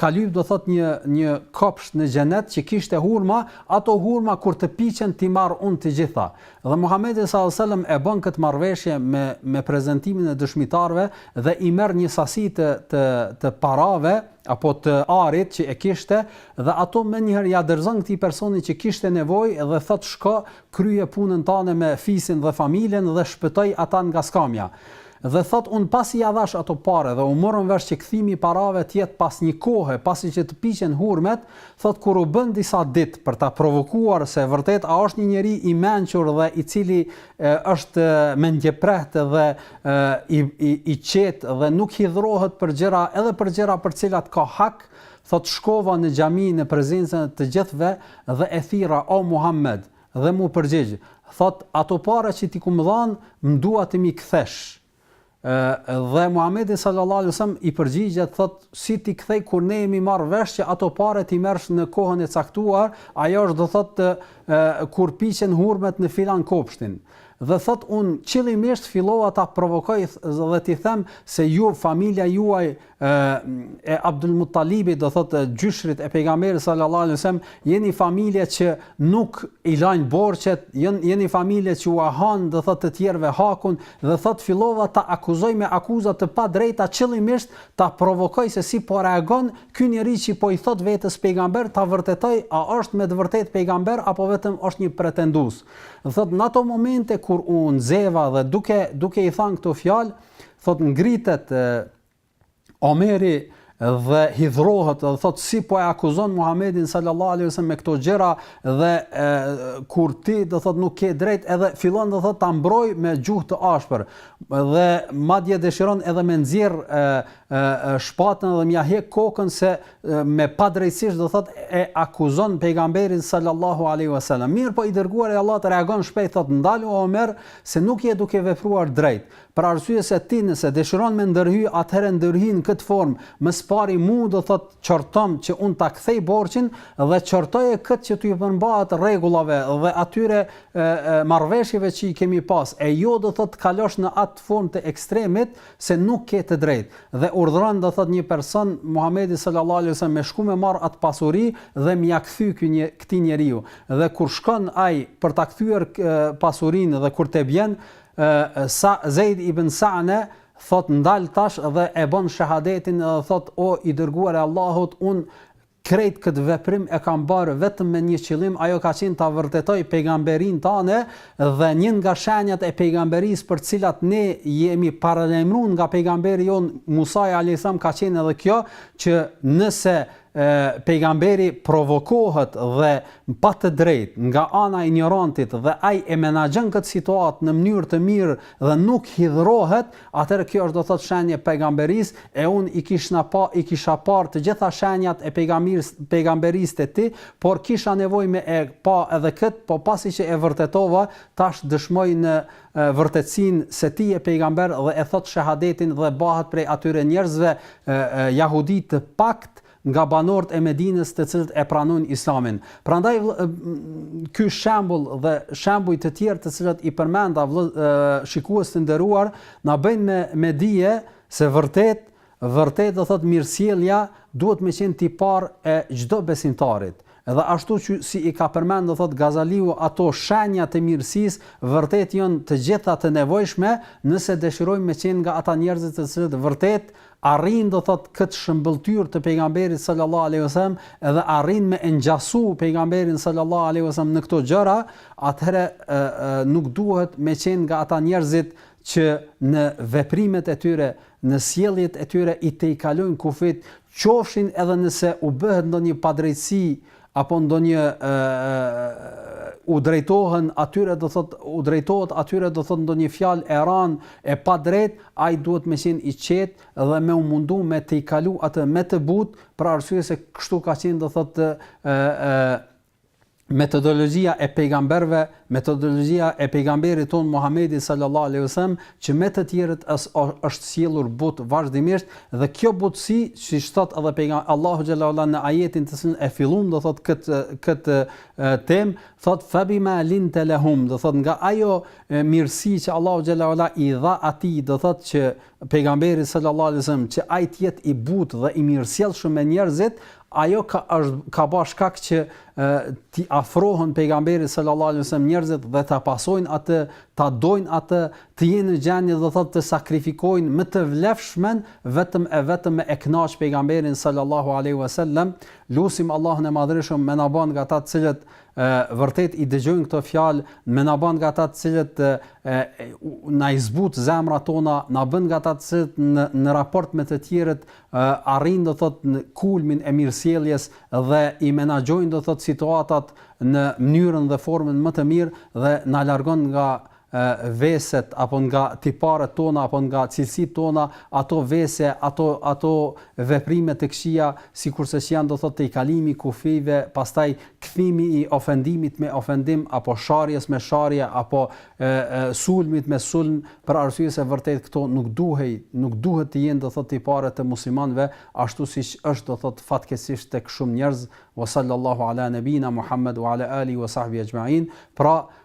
kalyp, do thotë, një, një kopsht në xhenet që kishte hurma, ato hurma kur të piqen t'i marr unë të gjitha. Dhe Muhamedi s.a.s. e bën këtë marrëveshje me, me prezantimin e dëshmitarve dhe i merr një sasi të, të, të parave, të apo të arit që e kishte dhe ato menjëherë ia dorëzon këtij personi që kishte nevojë dhe thotë shko krye punën tane me fisin dhe familjen dhe shpëtoji ata nga skamja. Dhe thotë unë pasi ia dhash ato pare dhe u morëm vesh që kthimi i parave të jetë pas një kohe pasi që të piqen hurmet, thotë kur u bënë disa ditë për ta provokuar se vërtet a është një njeri i mençur dhe i cili është mendjeprehtë dhe i i i qetë dhe nuk hidhrohet për gjëra edhe për gjëra për cilat ka hak, thotë shkova në xhami në prezencën e të gjithëve dhe e thirra o Muhammed dhe mu përgjigj, thotë ato para që t'i kam dhanë, dua të m'i kthesh. Ë dhe Muhamedi sallallahu alaihi wasallam i përgjigjet thot si t'i kthej kur ne jemi marr vesh që ato pare t'i marrësh në kohën e caktuar, ajo është do thot të, e, kur piqen hurmet në filan kopshtin. Dhe thot un qëllimisht fillova ta provokoj dhe t'i them se ju familja juaj e Abdul Muttalibit do thotë gjyshrit e pejgamberit sallallahu alajhi wasallam jeni familje që nuk i lajn borxhet jeni jeni familje që ua han do thotë të tjerëve hakun dhe thotë fillova ta akuzoj me akuza të padrejta qëllimisht ta provokoj se si po reagon ky njeri që po i thot vetes pejgamber ta vërtetoj a është me të vërtet pejgamber apo vetëm është një pretendues thotë në ato momente kur u nxeva dhe duke duke i than këto fjalë thotë ngritet Omeri dhe hidhrohet dhe thot si po e akuzon Muhamedin sallallahu alaihi wasallam me këto gjëra dhe e, kur ti do thot nuk ke drejt edhe fillon do thot ta mbroj me gjuhë të ashpër dhe madje dëshiron edhe me nxjerr shpatën dhe me ia hek kokën se e, me padrejtësi do thot e akuzon pejgamberin sallallahu alaihi wasallam mirëpo i dërguari i Allahut reagon shpejt thot ndalu Omer se nuk je duke vepruar drejt Për arsye se ti nëse dëshiron me ndërhy atëherë ndërhy në këtë formë, më së pari mu do thotë qortomë që unë ta kthej borxhin dhe qortoje këtë që t'ju përmbahet rregullave dhe atyre marrëveshjeve që i kemi pas e jo do thotë të kalosh në atë formë të ekstremit se nuk ke të drejtë dhe urdhëron do thotë një person Muhamedi sallallahu alaihi wasallam me shku me marr atë pasuri dhe me ia kthy ky një këtij njeriu dhe kur shkon ai për ta kthyer pasurinë dhe kur te bjen Sa, Zejd ibn Sa'ne, thotë, Ndal tash dhe e bën shahadetin dhe thotë, O i Dërguari i Allahut, unë krejt këtë veprim e kam bërë vetëm me një qëllim, ajo ka qenë ta vërtetoj pejgamberinë tane dhe një nga shenjat e pejgamberisë për të cilat ne jemi paralajmëruar nga pejgamberi jonë Musai alejhi salam ka qenë edhe kjo që nëse pejgamberi provokohet dhe pa të drejtë nga ana e injorantit dhe ai e menaxhon këtë situatë në mënyrë të mirë dhe nuk hidhërohet, atëherë kjo është do thotë shenjë pejgamberisë e unë i kishna pa i kisha parë të gjitha shenjat e pejgamberis pejgamberisë te ti, por kisha nevojë me e pa edhe këtë, po pasi që e vërtetova, tash dëshmoj në vërtetësinë se ti je pejgamber dhe e thotë shehadetin dhe bahet prej atyre njerëzve jahudi të paktë nga banorët e Medinës të cilët e pranojnë Islamin. Prandaj ky shembull dhe shembuj të tjerë të cilët i përmenda shikues të nderuar na bëjnë me, me dije se vërtet Vërtet do thotë mirësjellja duhet me qenë tipar e çdo besimtarit. Edhe ashtu që si i ka përmend do thotë Gazaliu ato shenja të mirësisë vërtet jon të gjitha të nevojshme nëse dëshirojmë me qenë nga ata njerëzit të cilët vërtet arrijnë do thotë këtë shëmbëlltyrë të pejgamberit sallallahu alejhi ve sellem dhe arrijnë me e ngjasu pejgamberin sallallahu alejhi ve sellem në këto gjëra atëherë nuk duhet me qenë nga ata njerëzit që në veprimet e tyre, në sjelljet e tyre i tejkalojnë kufijt, qofshin edhe nëse u bëhet ndonjë padrejtësi apo ndonjë u drejtohen atyre do thot u drejtohet atyre do thot ndonjë fjalë e ran e padrejt ai duhet me qenë i qet dhe me u mundu me tejkalu atë me të but për arsye se kështu ka qenë do thot ë ë metodologjia e pejgamberëve, metodologjia e pejgamberit tonë Muhamedi sallallahu alaihi wasallam, që me të tjerët është sjellur but vazhdimisht dhe kjo butësi, siç thot edhe pejgamberi Allahu xhel-le ue ala në ajetin të cilin e fillum do thot kët kët tem, thot fabima linta lahum, do thot nga ajo mirësi që Allahu xhel-le ue ala i dha atij, do thot që Pejgamberit sallallahu alejhi ve sellem që ai të jetë i butë dhe i mirësjellshëm me njerëzit, ajo ka është ka ba shkak që t'i afrohen pejgamberit sallallahu alejhi ve sellem njerëzit dhe ta pasojnë atë, ta dojnë atë, të jenë në gjendje do thotë të sakrifikojnë më të vlefshmen vetëm e vetëm me e kënaq pejgamberin sallallahu alejhi ve sellem, lusim Allahun e Madhërishëm me na bën nga ata të cilët vërtet i dëgjojnë këto fjalë me na bën nga ata të cilët na i zbut zemrat tona, na bën nga ata të cilët në, në raport me të tjerët arrin do thot në kulmin e mirësjelljes dhe i menaxhojnë do thot situatat në mënyrën dhe formën më të mirë dhe na largon nga veset apo nga tiparet tona apo nga cilësitë tona ato vese ato ato veprime të këqija sikurse që janë do thotë tejkalimi i kufijve pastaj kthimi i ofendimit me ofendim apo sharjes me sharje apo sulmit me sulm për arsye se vërtet këto nuk duhej nuk duhet të jenë do thotë tipare të muslimanëve ashtu siç është do thotë fatkeqësisht tek shumë njerëz wa sallallahu ala nabijina muhammed wa ala alihi wa sahbihi ajmain pra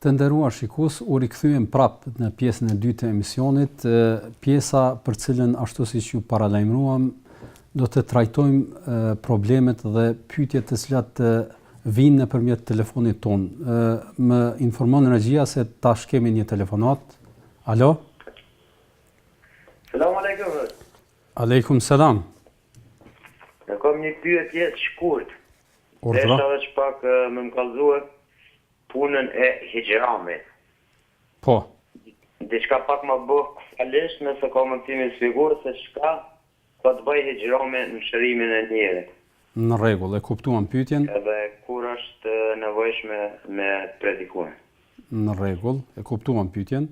Të nderuar shikues, u rikthyem prap në pjesën e dytë të emisionit, pjesa për cilën ashtu siç ju paralajmëruam, do të trajtojmë problemet dhe pyetjet të cilat vijnë nëpërmjet telefonit ton. Më informon regjia se tash kemi një telefonat. Alo. Selam aleikum. Aleikum selam. E kam një pyetje të shkurtë. Urdhro. Desha veç pak me më kallxue punën e hixhames. Po. Diçka pak më bukvalisht nëse ka mundësi me shpjegue se çka ka të bëjë hixhameja në shërimin e njerit. Në rregull, e kuptuam pyetjen. Edhe kur është e nevojshme me praktikue. Në rregull, e kuptuam pyetjen.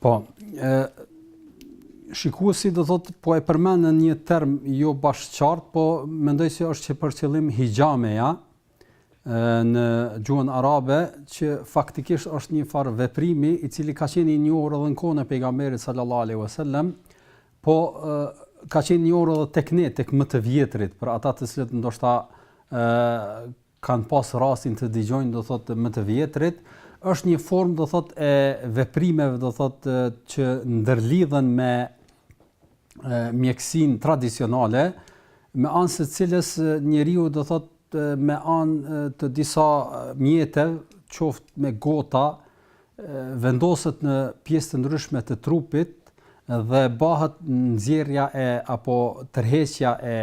Po, e, shikuesi do thot po e përmend një term jo bash qartë, po mendoj se është për qëllim hixhameja në gjuhën arabe që faktikisht është një farë veprimi i cili ka qenë i njohur edhe në kohën e pejgamberit sallallahu alaihi wasallam, po e, ka qenë njohur edhe tek ne, tek më të vjetrit, për ata të cilët ndoshta ë kanë pas rastin të dëgjojnë do thotë më të vjetrit, është një formë do thotë e veprimeve do thotë që ndërlidhen me mjekësinë tradicionale, me anë së cilës njeriu do thotë me anë të disa mjeteve, qoftë me gota, vendoset në pjesë të ndryshme të trupit dhe bahet nxjerrja e apo tërheqja e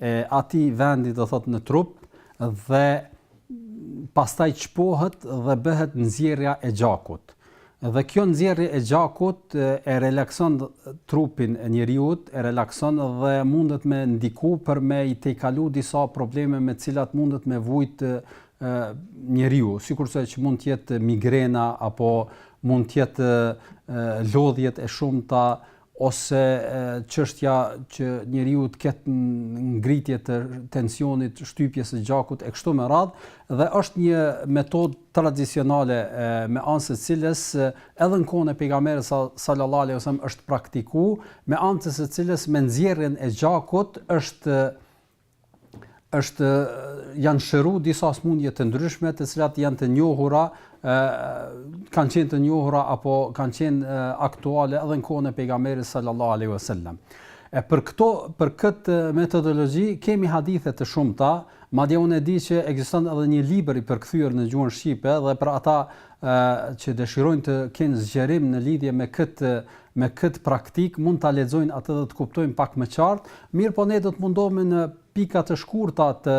e atij vendi do thot në trup dhe pastaj çpohet dhe bëhet nxjerrja e gjakut. Dhe kjo nxjerrje e gjakut e relakson trupin e njeriut, e relakson dhe mundet me ndiku për me i tejkalu disa probleme me të cilat mundet me vujt njeriu, sikurse që mund të jetë migrena apo mund të jetë lodhjet e shumta ose çështja që njeriu të ketë ngritje të tensionit, shtypjes së gjakut e kështu me radhë, dhe është një metodë tradicionale me anë së cilës edhe në kohën e pejgamberit sallallahu alaihi wasallam është praktiku, me anë të së cilës me nxjerrjen e gjakut është është janë shëru disa smundje të ndryshme të cilat janë të njohura ë kanë qenë të njohura apo kanë qenë aktuale edhe në kohën e pejgamberit sallallahu alaihi wasallam. E për këto për këtë metodologji kemi hadithe të shumta, madje unë e di që ekziston edhe një libër i përkthyer në gjuhën shqipe dhe për ata ë që dëshirojnë të kenë zgjerim në lidhje me këtë me këtë praktikë mund ta lexojnë atë dhe të kuptojnë pak më qartë, mirëpo ne do të mundohemi në pika të shkurta të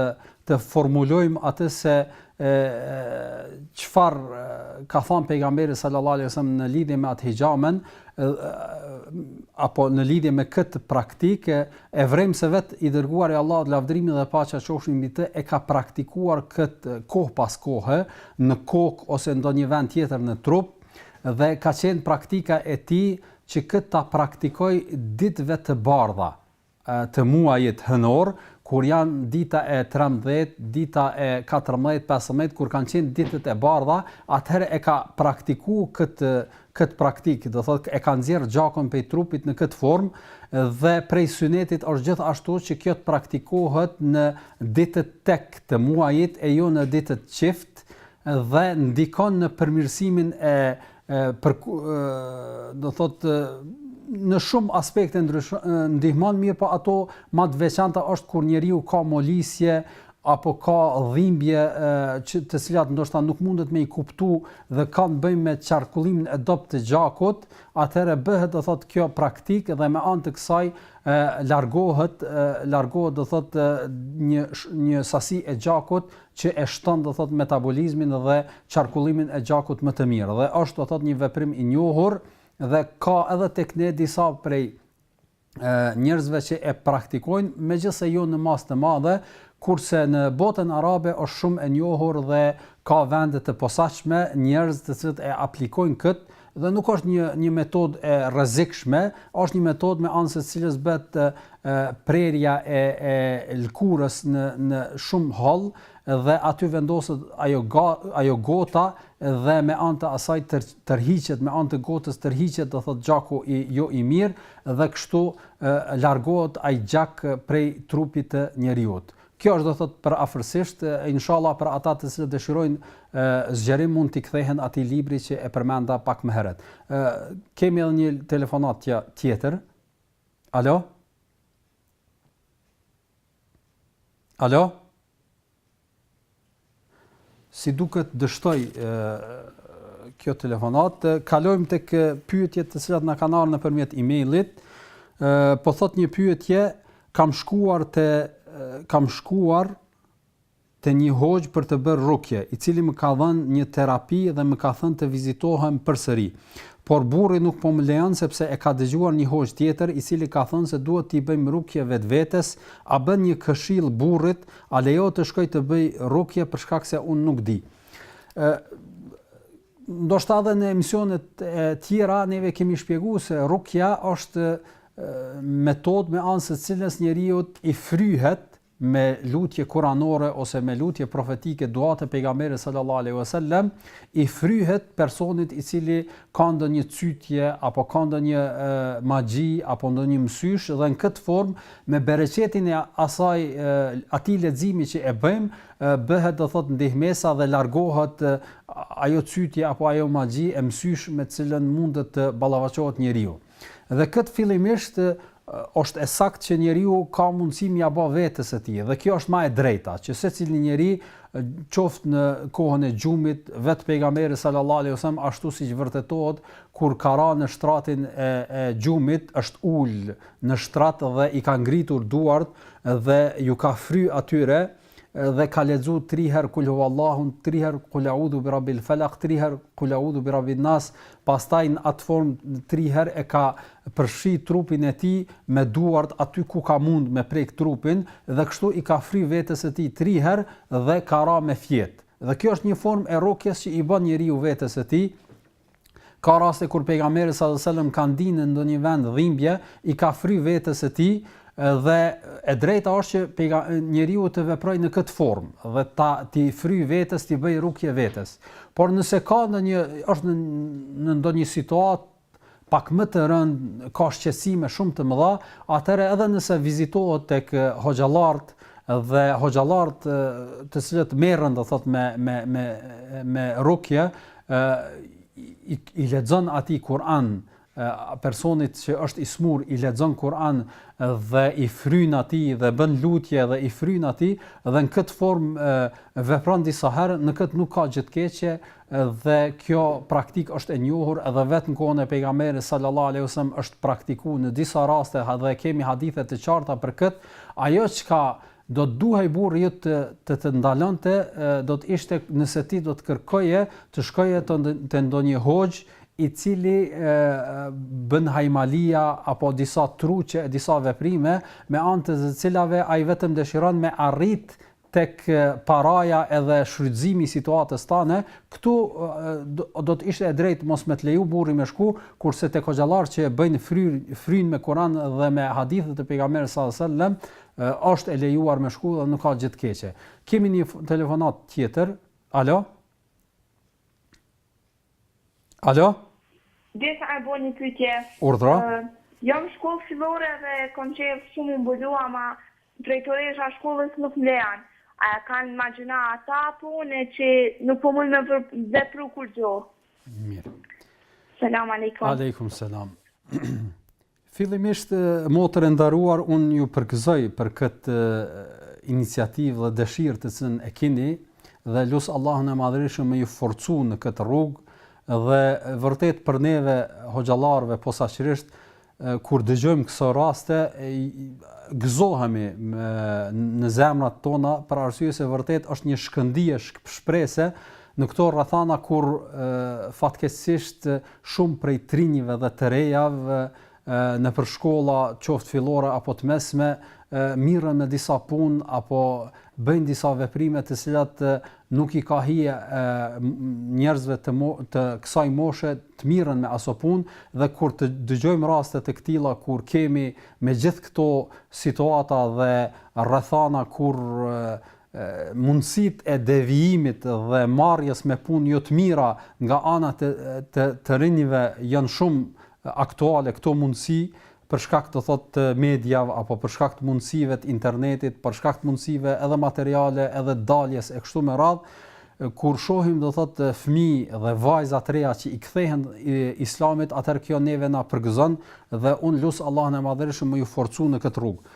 të formulojmë atë se çfarë ka thënë pejgamberi sallallahu alajhi wasallam në lidhje me atë hixhamen apo në lidhje me këtë praktikë e vrem se vet i dërguari i Allahut lavdrimi dhe paqja qofshin mbi të e ka praktikuar këtë kohë pas kohe në kokë ose në ndonjë vend tjetër në trup Dhe ka qenë praktika e tij që këtë ta praktikojë ditëve të bardha të muajit hënor, kur janë dita e trembëdhjetë, dita e katërmbëdhjetë, pesëmbëdhjetë, kur kanë qenë ditët e bardha, atëherë e ka praktiku këtë këtë praktikë, do thotë e ka nxjerrë gjakun prej trupit në këtë formë dhe prej synetit është gjithashtu që kjo të praktikohet në ditët tek të muajit e jo në ditët çift, dhe ndikon në përmirësimin e për do thotë në shumë aspekte ndihmon mirëpo ato më të veçanta është kur njeriu ka molisje apo ka dhimbje që të cilat ndoshta nuk mundet me i kuptu dhe kanë të bëjnë me qarkullimin e dobët të gjakut, atëherë bëhet do thot kjo praktik dhe me anë të kësaj largohet largohet do thot një një sasi e gjakut që e shton do thotë metabolizmin dhe qarkullimin e gjakut më të mirë dhe është do thotë një veprim i njohur dhe ka edhe tek ne disa prej njerëzve që e praktikojnë, megjithëse jo në masë të madhe, kurse në botën arabe është shumë e njohur dhe ka vende të posaçme njerëz të cilët e aplikojnë këtë dhe nuk është një një metodë e rrezikshme, është një metodë me anë të cilës bëhet prerja e e lëkurës në në shumë hollë dhe aty vendoset ajo ga, ajo gota dhe me anë të asaj tër, tërhiqet me anë të gotës tërhiqet do thotë gjaku jo i mirë dhe kështu e, largohet ai gjak prej trupit të njeriut. Kjo është do thotë përafërsisht, inshallah për ata të cilët dëshirojnë zgjerim mund t'i kthehen atij libri që e përmenda pak më herët. Kemi edhe një telefonat tjetër. Alo? Alo? Si duket dështoi kjo telefonatë. Të kalojmë tek pyetjet të cilat na kanë ardhur nëpërmjet emailit. Po thotë një pyetje, kam shkuar te kam shkuar te një hoxhë për të bërë rukje, i cili më ka dhënë një terapi dhe më ka thënë të vizitohem përsëri. Por burri nuk po më lejon sepse e ka dëgjuar një hoxhë tjetër, i cili ka thënë se duhet t'i bëjmë rukje vetvetes, a bën një këshillë burrit A lejohet të shkoj të bëj rukje për shkak se unë nuk di. Ë ndoshta edhe në emisionet e tjera neve kemi shpjeguar se rukja është metodë me anë së cilës njeriut i fryhet me lutje kuranore ose me lutje profetike duatë e pejgamberit sallallahu alaihi wasallam i fryhet personit i cili ka ndonjë cytje apo ka ndonjë magji apo ndonjë mësysh dhe në këtë formë Me bereqetin e asaj atij leximi që e bëjmë bëhet domethënë ndihmesa dhe largohet ajo cytje apo ajo magji e mësysh me të cilën mundet të ballafaqohet njeriu. Dhe këtë fillimisht është e saktë që njeriu ka mundësi m'ia bë vetes së tij dhe kjo është ma e drejta që secili njeri qoftë në kohën e gjumit vetë pejgamberi sallallahu alejhi wasallam ashtu siç vërtetohet kur ka ra në shtratin e e gjumit është ul në shtrat dhe i ka ngritur duart dhe ju ka fry atyre dhe ka lexu tri herë kul huwallahu, tri herë kul a'udhu bi rabbil falaq, tri herë kul a'udhu bi rabbin nas, pastaj në atë formë tri herë e ka përfshi trupin e tij me duart aty ku ka mund me prek trupin dhe kështu i ka fry vetes së tij tri herë dhe ka ra me fjet. Dhe kjo është një formë e rukjes që i bën njeriu vetes së tij, Ka raste kur Pejgamberi sallallahu alejhi we sellem ka ndinë në ndonjë vend dhimbje, i ka fry vetes së tij dhe e drejta është që pejga, njeriu të veprojë në këtë formë dhe ta t'i fryjë vetes, t'i bëjë rukje vetes. Por nëse ka ndonjë është në, në ndonjë situatë pak më të rëndë, ka shqetësime shumë të mëdha, atëherë edhe nëse vizitohet tek hoxhallarët dhe hoxhallarët të cilët merren domethënë me me me me rukje, i i lexon atij Kur'an personit që është i smur i lexon Kur'an dhe i fryn atij dhe bën lutje dhe i fryn atij dhe në këtë formë vepron disa herë në këtë nuk ka gjë të keqe dhe kjo praktikë është e njohur edhe vetë në kohën e pejgamberit sallallahu alaihi wasallam është praktikuar në disa raste dhe kemi hadithe të qarta për këtë ajo çka ka Do të duhej burri yt të të të ndalonte, do të ishte nëse ti do të kërkoje të shkoje te ndonjë hoxhë i cili bën hajmalia apo disa truqe e disa veprime me anë të të cilave ai vetëm dëshiron me arrit tek paraja edhe shfrytëzimi i situatës tane, këtu do të ishte e drejtë mos me të leju burri me shku, kurse tek hoxhallarë që bëjnë fryrë fryjnë me Kur'an dhe me hadithe të pejgamberit sallallahu alajhi wasallam, Është e lejuar me shku dhe nuk ka gjë të keqe. Kemi një telefonatë tjetër. Alo? Alo? Desha me bo një pytje. Urdhra? Jam shkollë fillore dhe kom qejf shumë me u mbulu ama drejtoresha shkollës nuk më lejon. A e kanë ma gjynah ata apo une që nuk po muj me vepru kurgjo? Mirë. Selam alejkum. Alejkum selam. Fillimisht, motër e nderuar, unë ju përgëzoj për këtë iniciativë dhe dëshirë të cilën e kini dhe lus Allahun e madhërishëm me ju forcu në këtë rrugë dhe vërtet për neve hoxhallarëve posaçërisht kur dëgjojmë këso raste gëzohemi në zemrat tona për arsye se vërtet është një shkëndije shprese në këto rrethana kur fatkeqësisht Shumë prej të rinjve dhe të rejave nëpër shkolla, qoftë fillore apo të mesme, mirren me disa punë apo bëjnë disa veprime të cilat nuk i ka hije njerëzve të të kësaj moshe të mirren me aso punë dhe kur të dëgjojmë raste të këtilla kur kemi me gjithë këto situata dhe rrethana kur mundësitë e devijimit dhe marrjes me punë jo të mira nga ana të të të rinjve janë shumë aktuale këto mundësi për shkak do thotë të mediave apo për shkak të mundësive të internetit, për shkak të mundësive edhe materiale edhe daljes e kështu me radhë, kur shohim do thotë fëmijë dhe vajza të reja që i kthehen islamit, atëherë kjo neve na përgëzon dhe un lus Allahun e Madhërishëm me ju forcu në këtë rrugë.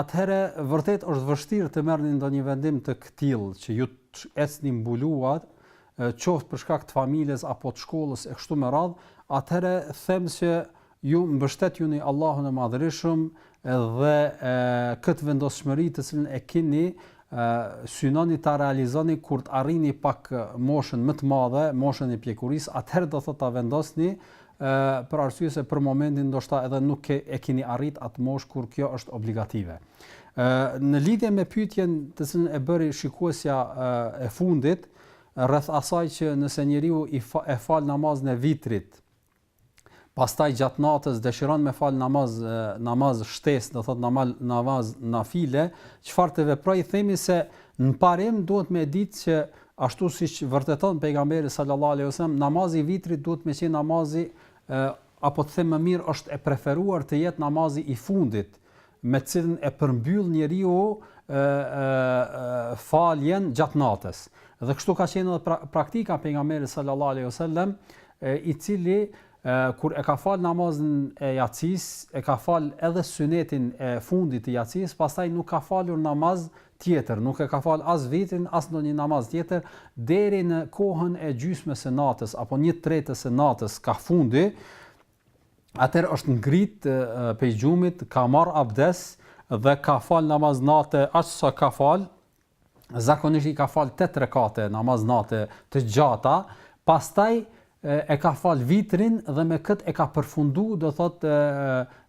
atëherë vërtet është vështirë të merrni ndonjë vendim të këtillë që ju të ecni mbuluar, qoftë për shkak të familjes apo të shkollës e kështu me radhë, atëherë them që ju mbështetuni Allahut të Madhërishëm dhe këtë vendosshmëri të cilën e kini synoni ta realizoni kur të arrini pak moshën më të madhe, moshën e pjekurisë, atëherë do thotë ta vendosni për arsye se për momentin ndoshta edhe nuk ke, e keni arrit atë moshë kur kjo është obligative. Në lidhje me pyetjen të cilën e bëri shikuesja e fundit, rreth asaj që nëse njeriu i fa, e fal namazin e vitrit, pastaj gjatë natës dëshiron me fal namaz namaz shtesë, do thot namaz namaz nafile, çfarë të veproj? Themi se në parim duhet me ditë që Ashtu siç vërteton pejgamberi sallallahu alejhi wasallam, namazi i vitrit duhet me qenë namazi, e, apo të them më mirë është e preferuar të jetë namazi i fundit, me të cilën e përmbyll njeriu e, e, faljen gjatë natës. Dhe kështu ka qenë edhe pra, praktika pejgamberit sallallahu alejhi wasallam, i cili Kur e ka falë namazin e jacisë, e ka falë edhe synetin e fundit të jacisë, pastaj nuk ka falur namaz tjetër, nuk e ka falë as vitrin, as ndonjë namaz tjetër, deri në kohën e gjysmës së natës, apo një tretës së natës, ka fundi, atëherë është ngritë prej gjumit, ka marrë abdes, dhe ka falë namaz nate, aq sa ka falë, zakonisht i ka fal tetë rekate namaz nate të gjata, pastaj e ka fal vitrin dhe me kët e ka përfundu do të thot e,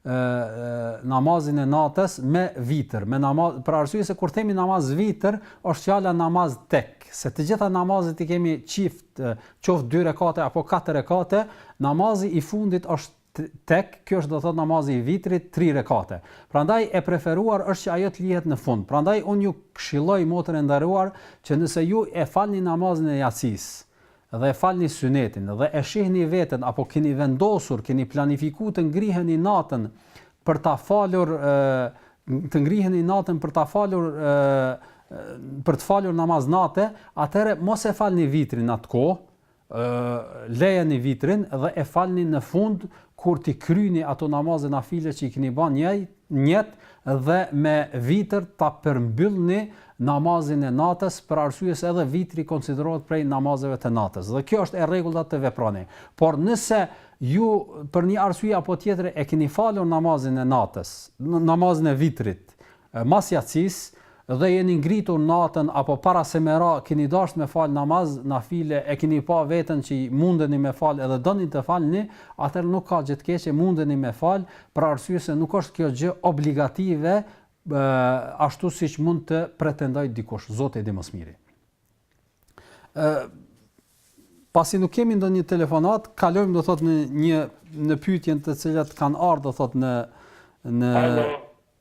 e, namazin e natës me vitër, me namaz, për arsye se kur themi namaz vitër, është fjala namaz tek, se të gjitha namazet i kemi çift, qoftë dy rekate apo katër rekate, namazi i fundit është tek, kjo është do të thotë namazi i vitrit tri rekate. Prandaj e preferuar është që ajo të lihet në fund. Prandaj unë ju këshilloj motër e nderuar që nëse ju e falni namazin e jacisë dhe e falni synetin dhe e shihni veten apo keni vendosur, keni planifikuar të ngriheni natën për ta falur të ngriheni natën për ta falur për të falur namaz nate, atëherë mos e falni vitrin atë kohë, lejeni vitrin dhe e falni në fund kur t'i kryni ato namaze nafile që i keni ba njet dhe me vitër ta përmbyllni namazin e natës për arsye se edhe vitri konsiderohet prej namazeve të natës dhe kjo është e rregullta të veproni por nëse ju për një arsye apo tjetër e keni falur namazin e natës namazin e vitrit mas jacisë Dhe jeni ngritur natën apo para se me ra keni dashtë me falë namaz, nafile, e keni pa veten që mundeni me falë edhe doni të falni, atëherë nuk ka gjë të keqe mundeni me falë, për arsye se nuk është kjo gjë obligative ashtu siç mund të pretendojë dikush, Zoti e di më së miri. Ë pasi nuk kemi ndonjë telefonat, kalojmë do thotë në një në pyetjen të cilat kanë ardhur do thotë në në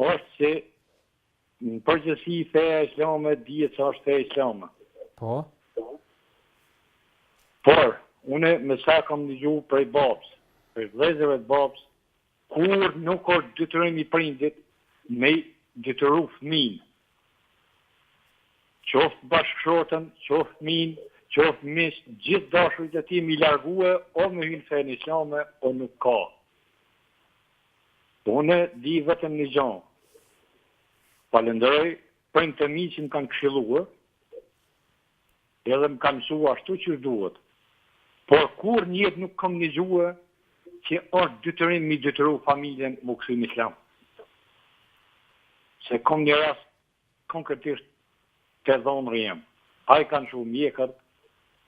Është si në përgjithësi feja islame dihet se është feja islame. Po. Por, unë me sa kam dëgju prej babës, e vëllezërve të babës, kurrë nuk është detyrim i prindit me detyru fëmin. Qoftë bashkëshorten, qoftë fëmin, qoftë miq, gjith të dashurit e tij mi largue o me hy n'fenë islame o nuk ka. Po unë di vetëm një gjë, falënderoj prindtë e mi që më kanë këshilluar edhe më kanë mësuar ashtu qysh duhet, por kurrë në jetë nuk kam ndëgjue që është detyrim mi detyru familjen mu kthy në Islam. Se kam një rast konkretisht te dhondri jem, ai ka lshu mjekër,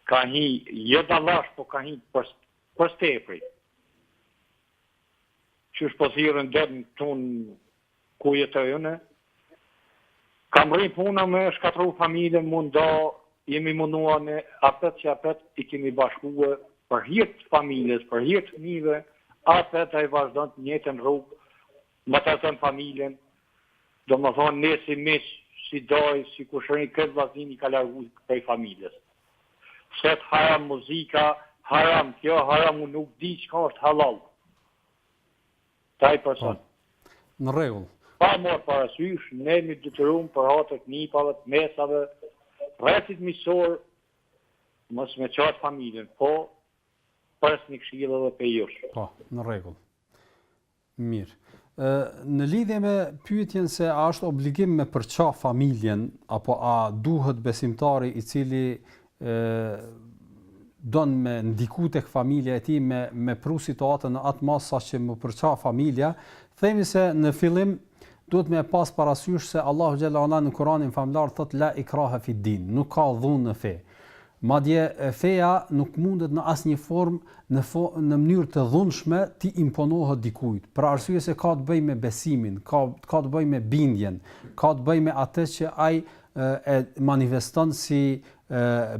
ka hi jo dalash po ka hi për s'tepri. Qysh po thirren de ktu n' ku jetoj une Ka mrri puna me shkatru familjen mu nda jemi munua ne apet që apet i kemi bashkue për hir të familjes për hir të fëmijve apet ai vazhdon të njejten rrug Më trajton familjen, domethënë ne si miq, si dajë, si kushërinj krejt vllazninë i ka largu prej familjes. Sot haram muzika, haram kjo, haram unë nuk di çka është hallall. Tha ai për sot. Në rregull. Pa marrë parasysh, ne jemi detyruar për hatër të nipave, të mbesave, rrethit miqësor mos me ça familjen, po pres një këshillë prej jush. Po, në rregull. Mirë. Ë në lidhje me pyetjen se a është obligim me përça familjen apo a duhet besimtari i cili ë don me ndiku tek familja e tij me me pru situatën në at masë saqë me u përça familja, themi se në fillim duhet me pas parasysh se Allahu xhelle ue ala në Kuranin famëlartë thotë la ikrahe fi din, nuk ka dhunë në fe. Madje feja nuk mundet në asnjë formë në në mënyrë të dhunshme t'i imponohet dikujt, për arsye se ka të bëjë me besimin, ka ka të bëjë me bindjen, ka të bëjë me atë që ai e manifeston si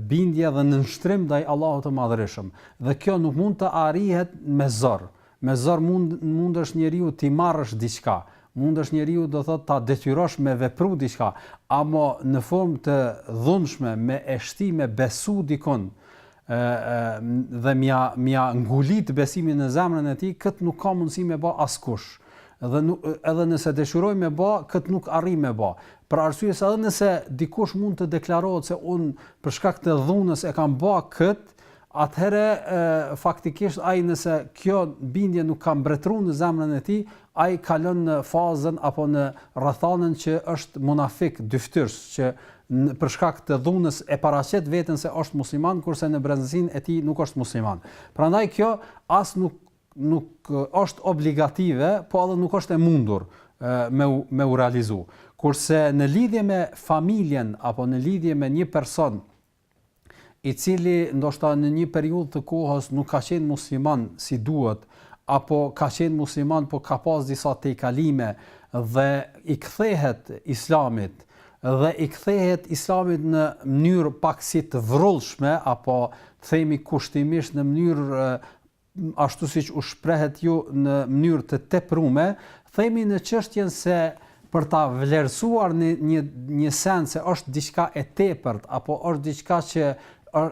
bindje dhe nënshtrim ndaj Allahut të Madhërishëm. Dhe kjo nuk mund të arrihet me zor, Me zor mund mundësh njeriu ti marrësh diçka, mundësh njeriu do thotë ta detyrosh me vepru diçka, amo në formë të dhunshme me e shti me besu dikun ë ë dhe mja mja ngulit besimin në zemrën e tij këtë nuk ka mundësi me ba askush dhe nuk edhe nëse dëshiron me ba këtë nuk arrin me ba për arsye se edhe nëse dikush mund të deklarohet se un për shkak të dhunës e kam ba këtë atëherë faktikisht ai nëse kjo bindje nuk ka mbretëru në zemrën e tij, ai kalon në fazën apo në rrethanën që është munafik, dyftyrs, që për shkak të dhunës e paraqet veten se është musliman, kurse në brendësinë e tij nuk është musliman. Prandaj kjo as nuk nuk është obligative, po edhe nuk është e mundur me u, me u realizu. Kurse në lidhje me familjen apo në lidhje me një person i cili ndoshta në një periudhë të kohës nuk ka qenë musliman si duhet, apo ka qenë musliman po ka pas disa tejkalime dhe i kthehet Islamit dhe i kthehet Islamit në mënyrë pak si të vrullshme apo të themi kushtimisht në mënyrë ashtu siç u shprehët ju në mënyrë të teprume, themi në çështjen se për ta vlerësuar një një send se është diçka e tepërt apo është diçka që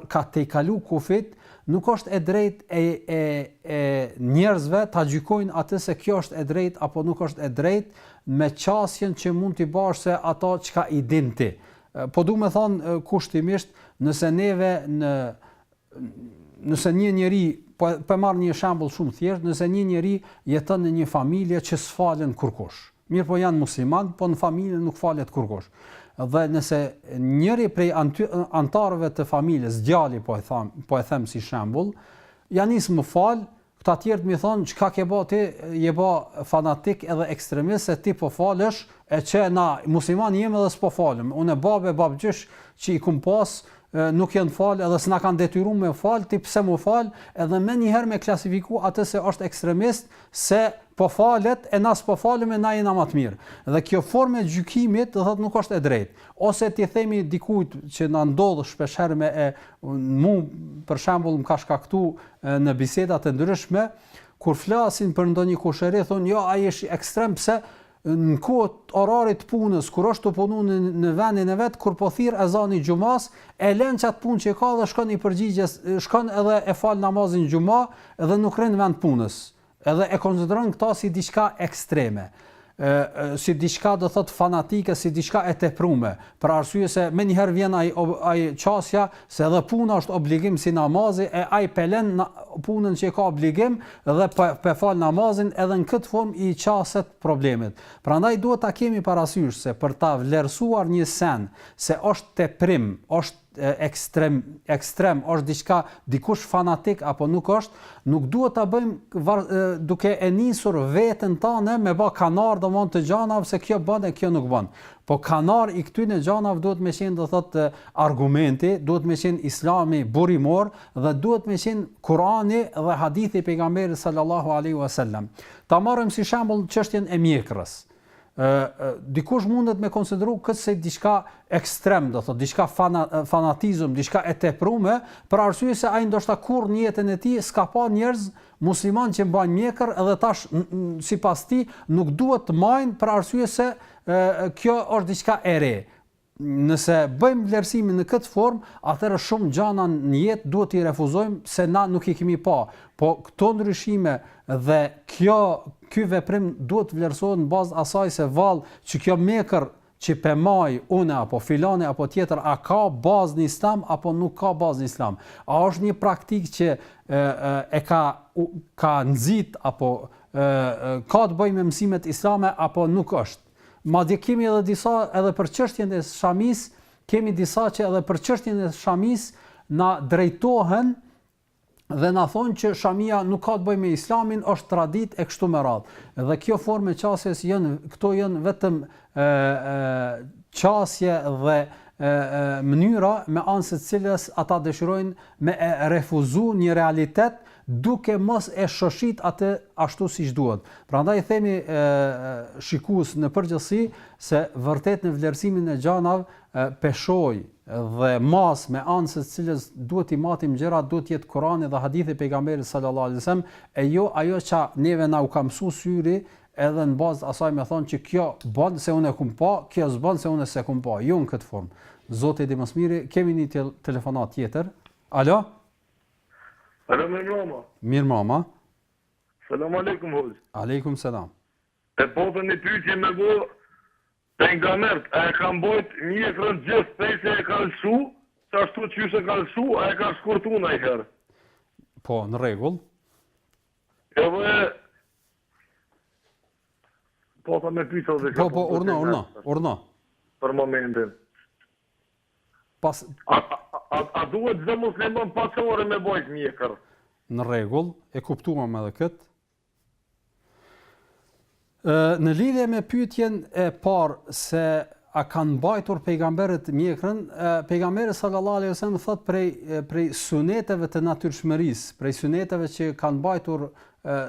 ka tejkalu kufit, nuk është e drejtë e e e njerëzve ta gjykojnë atë se kjo është e drejtë apo nuk është e drejtë me qasjen që mund t'i bash se ato çka i din ti. Po domethënë kushtimisht nëse neve në nëse një njeri, po po e marr një shembull shumë thjeshtë, nëse një njeri jeton në një familje që s'falen kurkush. Mirëpo janë musliman, po në familje nuk falet kurkush. Dhe nëse njëri prej anëtarëve të familjes, djali po e them, po e them si shembull, ia nis m'u fal, Këta tjerët me i thonë çka ke ba ti je ba fanatik edhe ekstremist se ti po falesh e qe na musliman jem edhe s'po falem une bab e babgjysh që i kem pas nuk janë fal edhe s'na kanë detyru m'u fal ti pse m'u fal edhe menjëherë me klasifiku atë se është ekstremist se po falet e na s'po falem e na jena ma të mirë dhe kjo formë e gjykimit do thot nuk është e drejtë ose t'i themi dikujt që na ndodh shpeshherë me e mu për shembul më ka shkaktu në biseda të ndryshme kur flasin për ndonjë kushëri thonë jo ai është ekstrem pse në kohë t'orarit të punës kur është tu punu në, në vendin e vet kur po thirret ezani xhumas e lën qat punë që ka dhe shkon i përgjigjet shkon edhe e fal namazin xhuma dhe nuk rrin vend punës Edhe e konsideron këtë si diçka ekstreme, si diçka do thot fanatike, si diçka e teprume, për arsye se menjëherë vjen ai ai qasja se edhe puna është obligim si namazi e ai pe len punën që e ka obligim dhe po pe fal namazin edhe në këtë formë i qaset problemit. Prandaj duhet ta kemi parasysh se për ta vlerësuar një sen se është teprim, është ekstrem ekstrem është diçka dikush fanatik apo nuk është nuk duhet ta bëjmë, duke e nisur veten tonë me bë kanar domon të gjanav se kjo bën e kjo nuk bën po kanar i këtyne gjanav duhet me qenë do thot argumenti duhet me qenë islami burimor dhe duhet me qenë Kurani dhe hadithi i pejgamberit sallallahu alaihi wasallam ta marrim si shembull çështjen e mjekrës dikush mundet me konsideru këtë se diçka ekstrem, do thotë, diçka fana, fanatizëm, diçka e teprume, për arsye se ai ndoshta kurrë në jetën e tij s'ka pa njerëz musliman që mbajnë mjekër edhe tash sipas tij nuk duhet të majnë për arsye se e, kjo është diçka e re. Nëse bëjmë vlerësimin në këtë formë, atëherë shumë gjana në jetë duhet t'i refuzojmë se na nuk i kemi pa. Po këto ndryshime dhe kjo ky veprim duhet të vlerësohet në bazë t'asaj se vallë që kjo mekër që pe maj une apo filani apo tjetri a ka bazë në islam apo nuk ka bazë në islam. A është një praktikë që e, e, e ka u, ka nxit apo e, e, ka të bëjë me mësimet islame apo nuk është. Madje kemi edhe disa edhe për çështjen e Shamisë, kemi disa që edhe për çështjen e Shamisë na drejtohen dhe na thonë që Shamia nuk ka të bëjë me Islamin, është traditë e kështu me radhë. Dhe kjo formë e qasjes, janë këto janë vetëm ë qasje dhe mënyra me anë së cilës ata dëshirojnë me e refuzu një realitet duke mos e shoshit atë ashtu siç duhet. Prandaj themi shkurt në përgjithësi se vërtet në vlerësimin e gjanav peshojë dhe masë me anë së cilës duhet t'i matim gjërat duhet të jetë Kurani dhe hadithi i pejgamberit sallallahu alajhi wasallam e jo ajo çka neve na u ka mësu syri edhe në bazë të asaj me thonë që kjo bën se unë e kum pa, kjo s'bën se unë s'e kum pa, jo në këtë formë. Zoti di më së miri, kemi një telefonat tjetër. Alo? Alo Mirëmrama. Mirëmrama. Selam Alejkum Hoxhë. Alejkum Selam. E pata një pyetje me bo pejgamberi a e ka mbajt mjekrën gjith prej se e ka lshu qashtu qysh e ka lshu a e ka shkurtu najher. Po në rregull. Edhe Po deshta me pyt edhe po Po po urna urna urna. Për momentin. Pas. A a a duhet çdo musliman pasor me bajt mjekër? Në rregull, e kuptuam edhe këtë. Ë në lidhje me pyetjen e parë se a kanë mbajtur pejgamberët mjekrën, pejgamberi sallallahu alejhi ve sellem thot prej prej suneteve të natyrshmërisë, prej suneteve që kanë mbajtur,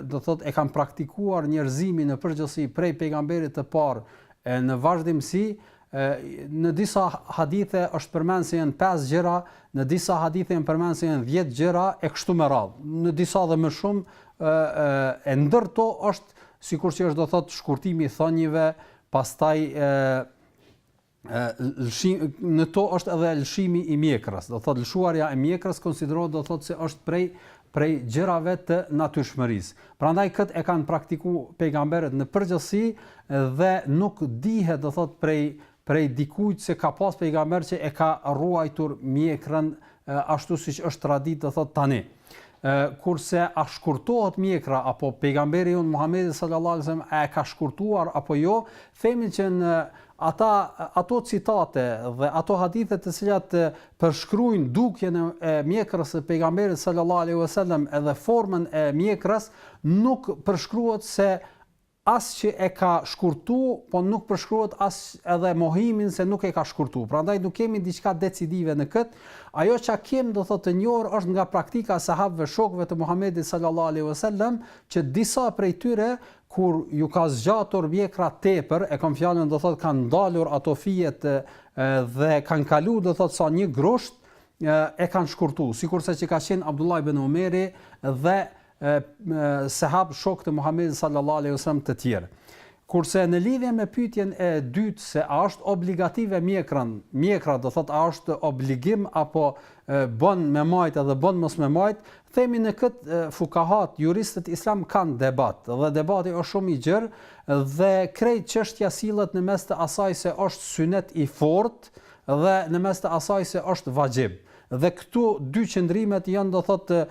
do thot e kanë praktikuar njerëzimi në përgjithësi prej pejgamberit të parë e në vazhdimsi Në disa hadithe është përmend se janë pesë gjëra, në disa hadithe janë përmend se janë 10 gjëra e kështu me radhë. Në disa edhe më shumë ë ë e ndër to është sikur që është do thotë shkurtimi i thonjëve, pastaj ë lëshim në to është edhe lëshimi i mjekrës, do thotë lëshuarja e mjekrës konsiderohet do thotë se është prej prej gjërave të natyrshmërisë. Prandaj këtë e kanë praktiku pejgamberët në përgjithësi dhe nuk dihet do thotë prej prej dikujt se ka pas pejgamber që e ka rruajtur mjekrën ashtu siç është traditë do thotë tani. Ë kurse a shkurtohet mjekra apo pejgamberi jonë Muhamedi sallallahu alajhi wasallam e ka shkurtuar apo jo, themi që në ata ato citate dhe ato hadithe të cilat përshkruajnë dukjen e mjekrës së Pejgamberit sallallahu alejhi ve sellem edhe formën e mjekrës nuk përshkruhet se as që e ka shkurtu, po nuk përshkruhet as edhe mohimin se nuk e ka shkurtu. Prandaj nuk kemi diçka decidive në këtë. Ajo që kem do thotë të njohur është nga praktika e sahabëve shokëve të Muhamedit sallallahu alejhi ve sellem që disa prej tyre kur iu ka zgjatur mjekra tepër e kam fjalën do thotë kanë dalur ato fijet dhe kanë kalu do thotë sa një grusht e kanë shkurtu sikurse që ka qenë Abdullah ibn Umeri dhe sahabë shokë të Muhamedit sallallahu alaihi wasallam të tjerë kurse në lidhje me pyetjen e dytë se a është obligative mjekrën mjekra do thotë a është obligim apo bën me majt edhe bën mos me majt, themi në këtë fukahat juristët islamë kanë debat dhe debati është shumë i gjerë dhe krejt çështja sillet në mes të asaj se është synet i fortë dhe në mes të asaj se është vaxhib dhe këto dy qëndrimet janë do thotë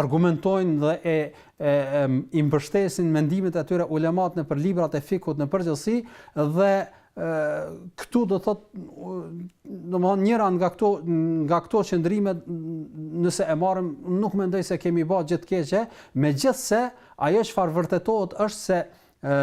argumentojnë dhe e i mbështesin mendimet e tyre ulemat nëpër librat e fikhut në përgjithësi dhe këtu do thotë domethon njëra nga këto nga këto qëndrime nëse e marrim nuk mendoj se kemi bërë gjë të keqe megjithëse ajo çfarë vërtetohet është se ë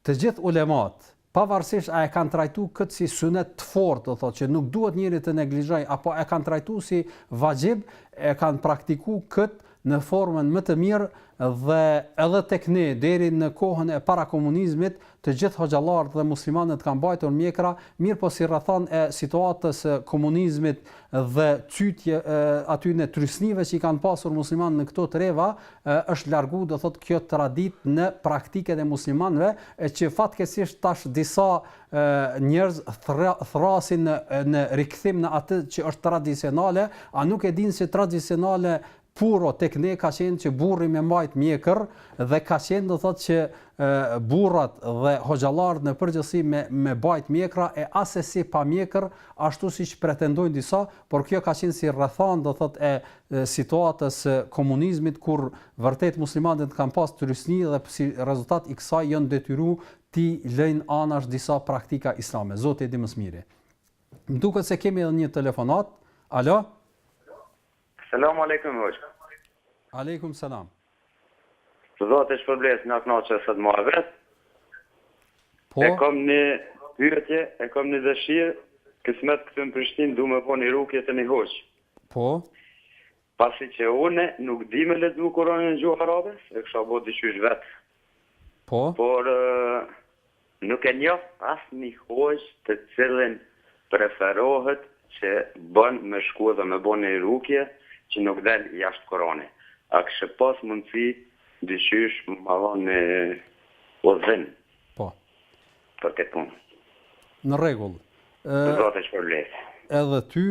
të gjithë ulemat pavarësisht a e kanë trajtu këtë si synet të fortë do thotë që nuk duhet njeri të neglizhojë apo e kanë trajtu si vaxhib e kanë praktiku këtë në formën më të mirë dhe edhe tek ne deri në kohën e parakomunizmit të gjithë hoxhallarët dhe muslimanët kanë mbajtur mjekra, mirëpo si rrethanë e situatës së komunizmit dhe cytje e atyne trysnive që i kanë pasur muslimanët në këto treva, është largu do thotë kjo traditë në praktikën e muslimanëve, e që fatkeqësisht tash disa njerëz thrrasin në në rikthim në atë që është tradicionale, a nuk e dinë se tradicionale puro tek ne ka qenë që burri me mbajt mjekër dhe ka qenë do thotë që burrat dhe hoxhallarët në përgjithësi me me bajt mjekra e asesi pa mjekër, ashtu siç pretendojnë disa, por kjo ka qenë si rrethanë do thotë e, e situatës së komunizmit kur vërtet muslimanët kanë pas trysni dhe si rezultat i kësaj janë detyruar t'i lënë anash disa praktika islame zoti e di më së miri më duket se kemi edhe një telefonat alo Selam alejkum hoxhë Alejkum selam Zoti shpërbleftë na kënaqe sot me vetë Po e kam një pyetje e kam një dëshirë kismet këtu në Prishtinë du me bo një rukje te një hoxhë Po pasi që une nuk di me lexu Kur'anin në gjuhë arabe e kisha bo diqysh vetë Po. Por nuk e njoh asnji hoxhë të cilin preferohet që bën me shku dhe me bo ni rukje që nuk del jashtë Kurani. A kish pas mundësi, diqysh ma dha ni udhëzim. Po. për këtë punë. Në rregull. Ë Zoti të shpërbleftë. Edhe ty,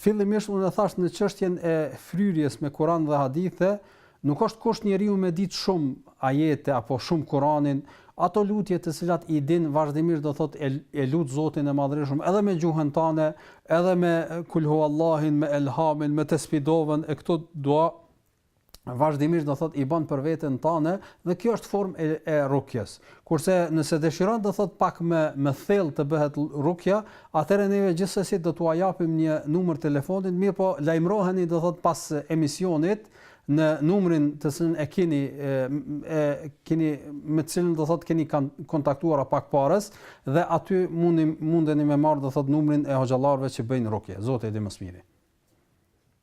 fillimisht unë e thash në çështjen e fryrjes me Kur'an dhe hadithe, nuk është kusht njeriu me ditë shumë ajete apo shumë Kur'anin, ato lutje të cilat i din vazhdimisht do thotë e, e lut Zotin e Madhërishëm edhe me gjuhën tane, edhe me kulhu Allahin, me elhamin, me tesbidovën e këto dua vazhdimisht do thot i bën për veten tane dhe kjo është formë e, e rukjes. Kurse nëse dëshiron do thot pak më më thellë të bëhet rukja, atëherë ne gjithsesi do t'ua japim një numër telefoni, mirëpo lajmëroheni do thot pas emisionit në numrin të cilën e keni e, e keni me të cilën do thot keni kontaktuar pak më parë dhe aty mund mundeni me marr do thot numrin e hoxhallarëve që bëjnë rukje. Zoti e di më së miri.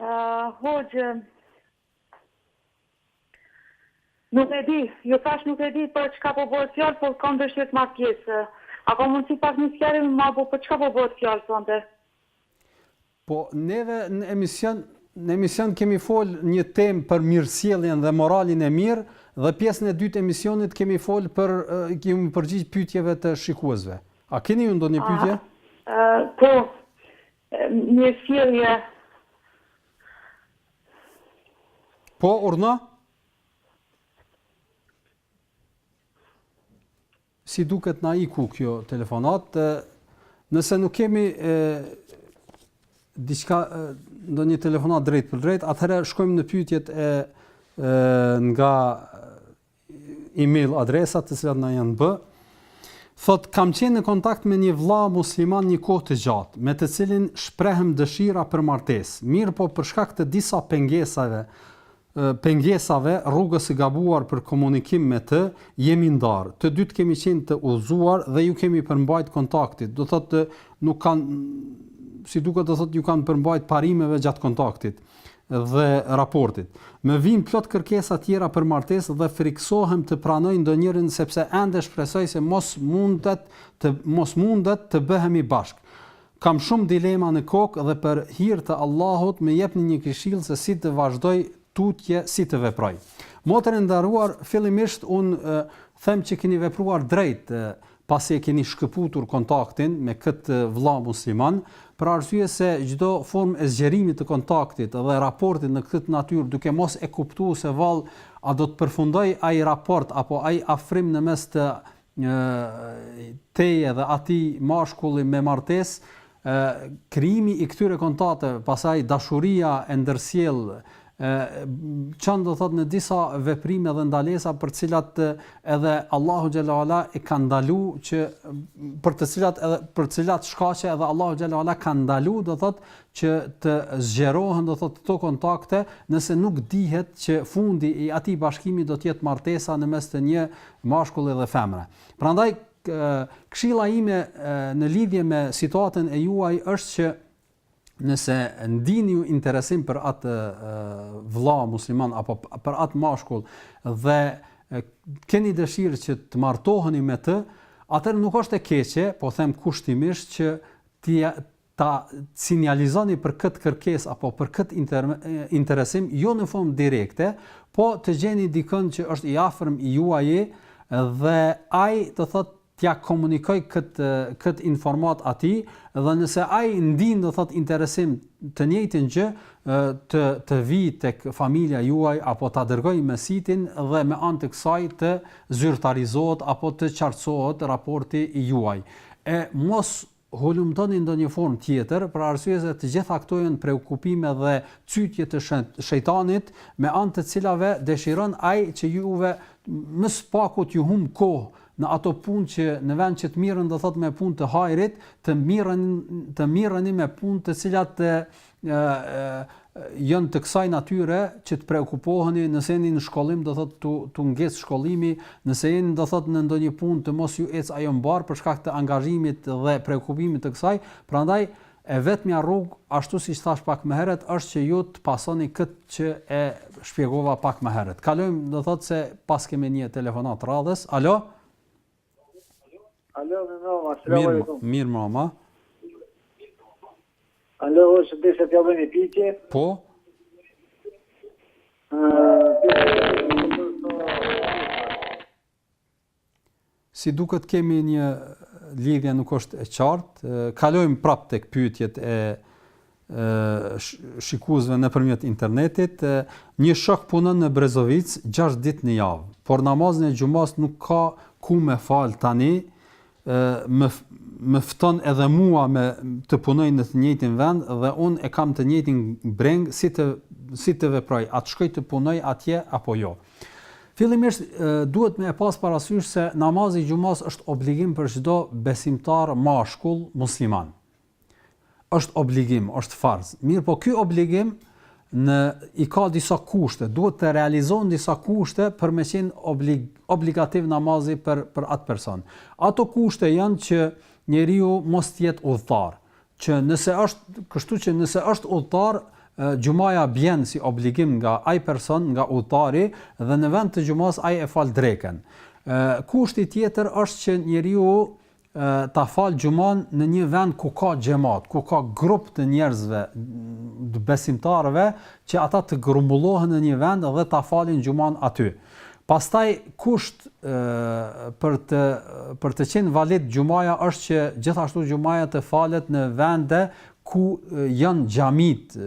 Hoxhë, Nuk e di, ju thashë nuk e di për çka po bëhet fjalë, po kam dëshirë të marr pjesë. A ka mundësi pak një sqarim ma bo për çka po bëhet fjalë sonte? Po ne në emision, në emision kemi fol një temë për mirësjelljen dhe moralin e mirë dhe pjesën e dytë të emisionit kemi fol për kemi përgjigj pyetjeve të shikuesve. A keni ju ndonjë pyetje? Po. Mirësjellje. Po, urna? Si duket na iku kjo telefonat, nëse nuk kemi e, diçka, ndonjë telefonat drejtpërdrejt, atëherë shkojmë në pytjet e, e, nga email adresa të cilat na janë bë. Thot kam qenë në kontakt me një vëlla musliman një kohë të gjatë, me të cilin shprehem dëshira për martesë. Mirëpo për shkak të disa pengesave, pengesave rrugës së gabuar për komunikim me të, jemi ndarë. Të dytë kemi qenë të udhëzuar dhe ju kemi përmbajt kontaktit. Do thotë nuk kanë si duket do thotë ju kanë përmbajt parimeve gjatë kontaktit. dhe raportit. Më vijnë plot kërkesa tjera për martesë dhe frikësohem të pranoj ndonjërin sepse ende shpresoj se mos mundet të mos mundet të bëhemi bashkë. Kam shumë dilema në kokë dhe për hir të Allahut më jepni një këshillë se si të vazhdoj tutje si të veproj. Motër e nderuar fillimisht unë them që keni vepruar drejt pasi e keni shkëputur kontaktin me këtë vëlla musliman, për arsye se çdo formë e zgjerimit të kontaktit dhe raportit në këtë natyrë duke mos e kuptuar se vallë a do të përfundojë ai raport apo ai afrim në mes të teje dhe atij mashkulli me martesë, Krijimi i këtyre kontakteve, pastaj dashuria e ndërsjellë çon do thotë në disa veprime dhe ndalesa për të cilat edhe Allahu xhel-le ue ala e ka ndalu që për të cilat edhe për të cilat shkaqe edhe Allahu xhel-le ue ala ka ndalu do thotë që të zgjerohen do thotë këto kontakte nëse nuk dihet që fundi i atij bashkimi do të jetë martesa në mes të një mashkulli dhe femre. Prandaj Këshilla ime në lidhje me situatën e juaj është që nëse ndini ju interesim për atë vëlla musliman apo për atë mashkull dhe keni dëshirë që të martoheni me të, atëherë nuk është e keqe, po them kushtimisht që të ta sinjalizoni për këtë kërkesë apo për këtë interesim jo në formë direkte, po të gjeni dikën që është i afërm i juaji dhe ai do thotë t'ja komunikojë këtë këtë informatë atij dhe nëse ai ndin do thot interesim të njëjtën gjë të të vijë tek familja juaj apo ta dërgojë mësitin dhe me anë të kësaj të zyrtarizohet apo të qartësohet raporti i juaj e mos hulumtoni ndonjë formë tjetër, për arsye se të gjitha këto janë preokupime dhe cytje të Shejtanit, me anë të cilave dëshiron ai që juve më së paku t'ju humbë kohë në ato punë që në vend që të mirreni do thotë me punë të hajrit, të mirreni të mirreni me punë të cilat janë të kësaj natyre që të preokupoheni nëse jeni në shkollim do thotë t'u t'u ngec shkollimi, nëse jeni do thotë në ndonjë punë të mos ju ec ajo mbarë për shkak të angazhimit dhe preokupimit të kësaj, prandaj e vetmja rrugë, ashtu siç thash pak më herët, është që ju të pasoni këtë që e shpjegova pak më herët. Kalojmë, do thotë se pas kemi një telefonatë radhës. Alo? Alo, mirëmrëma, selamu alejkum. Mirë, mirëmrëma. Alo, është desha t'ja bëj një pyetje? Po. Si duket kemi një lidhje nuk është e qartë. Kalojmë prapë tek pyetjet e shikuesve nëpërmjet internetit, Një shok punon në Brezovicë gjashtë ditë në javë, por namazin e xhumasë nuk ka ku me falë tani, Më më fton edhe mua me të punoj në të njëjtin vend dhe unë e kam të njëjtën brengë si të si të veproj, a të shkoj të punoj atje apo jo. Fillimisht duhet me e pas parasysh se namazi i xhumasë është obligim për çdo besimtar mashkull musliman. Është obligim, është farz. Mirëpo ky obligim në i ka disa kushte, duhet të realizohen disa kushte për me qenë oblig, obligativ namazi për për atë person. Ato kushte janë që njeriu mos të jetë udhëtar, që nëse është, kështu që nëse është udhëtar, xhumaja bjen si obligim nga ai person, nga udhëtari dhe në vend të xhumas ai e fal drekën. Ë kushti tjetër është që njeriu ta falë xhumanë në një vend ku ka xhemat, ku ka grup të njerëzve, të besimtarëve, që ata të grumbullohen në një vend dhe ta falin xhumanë aty. Pastaj kusht për të për të qenë valid xhumaja është që gjithashtu xhumaja të falet në vende ku janë xhamitë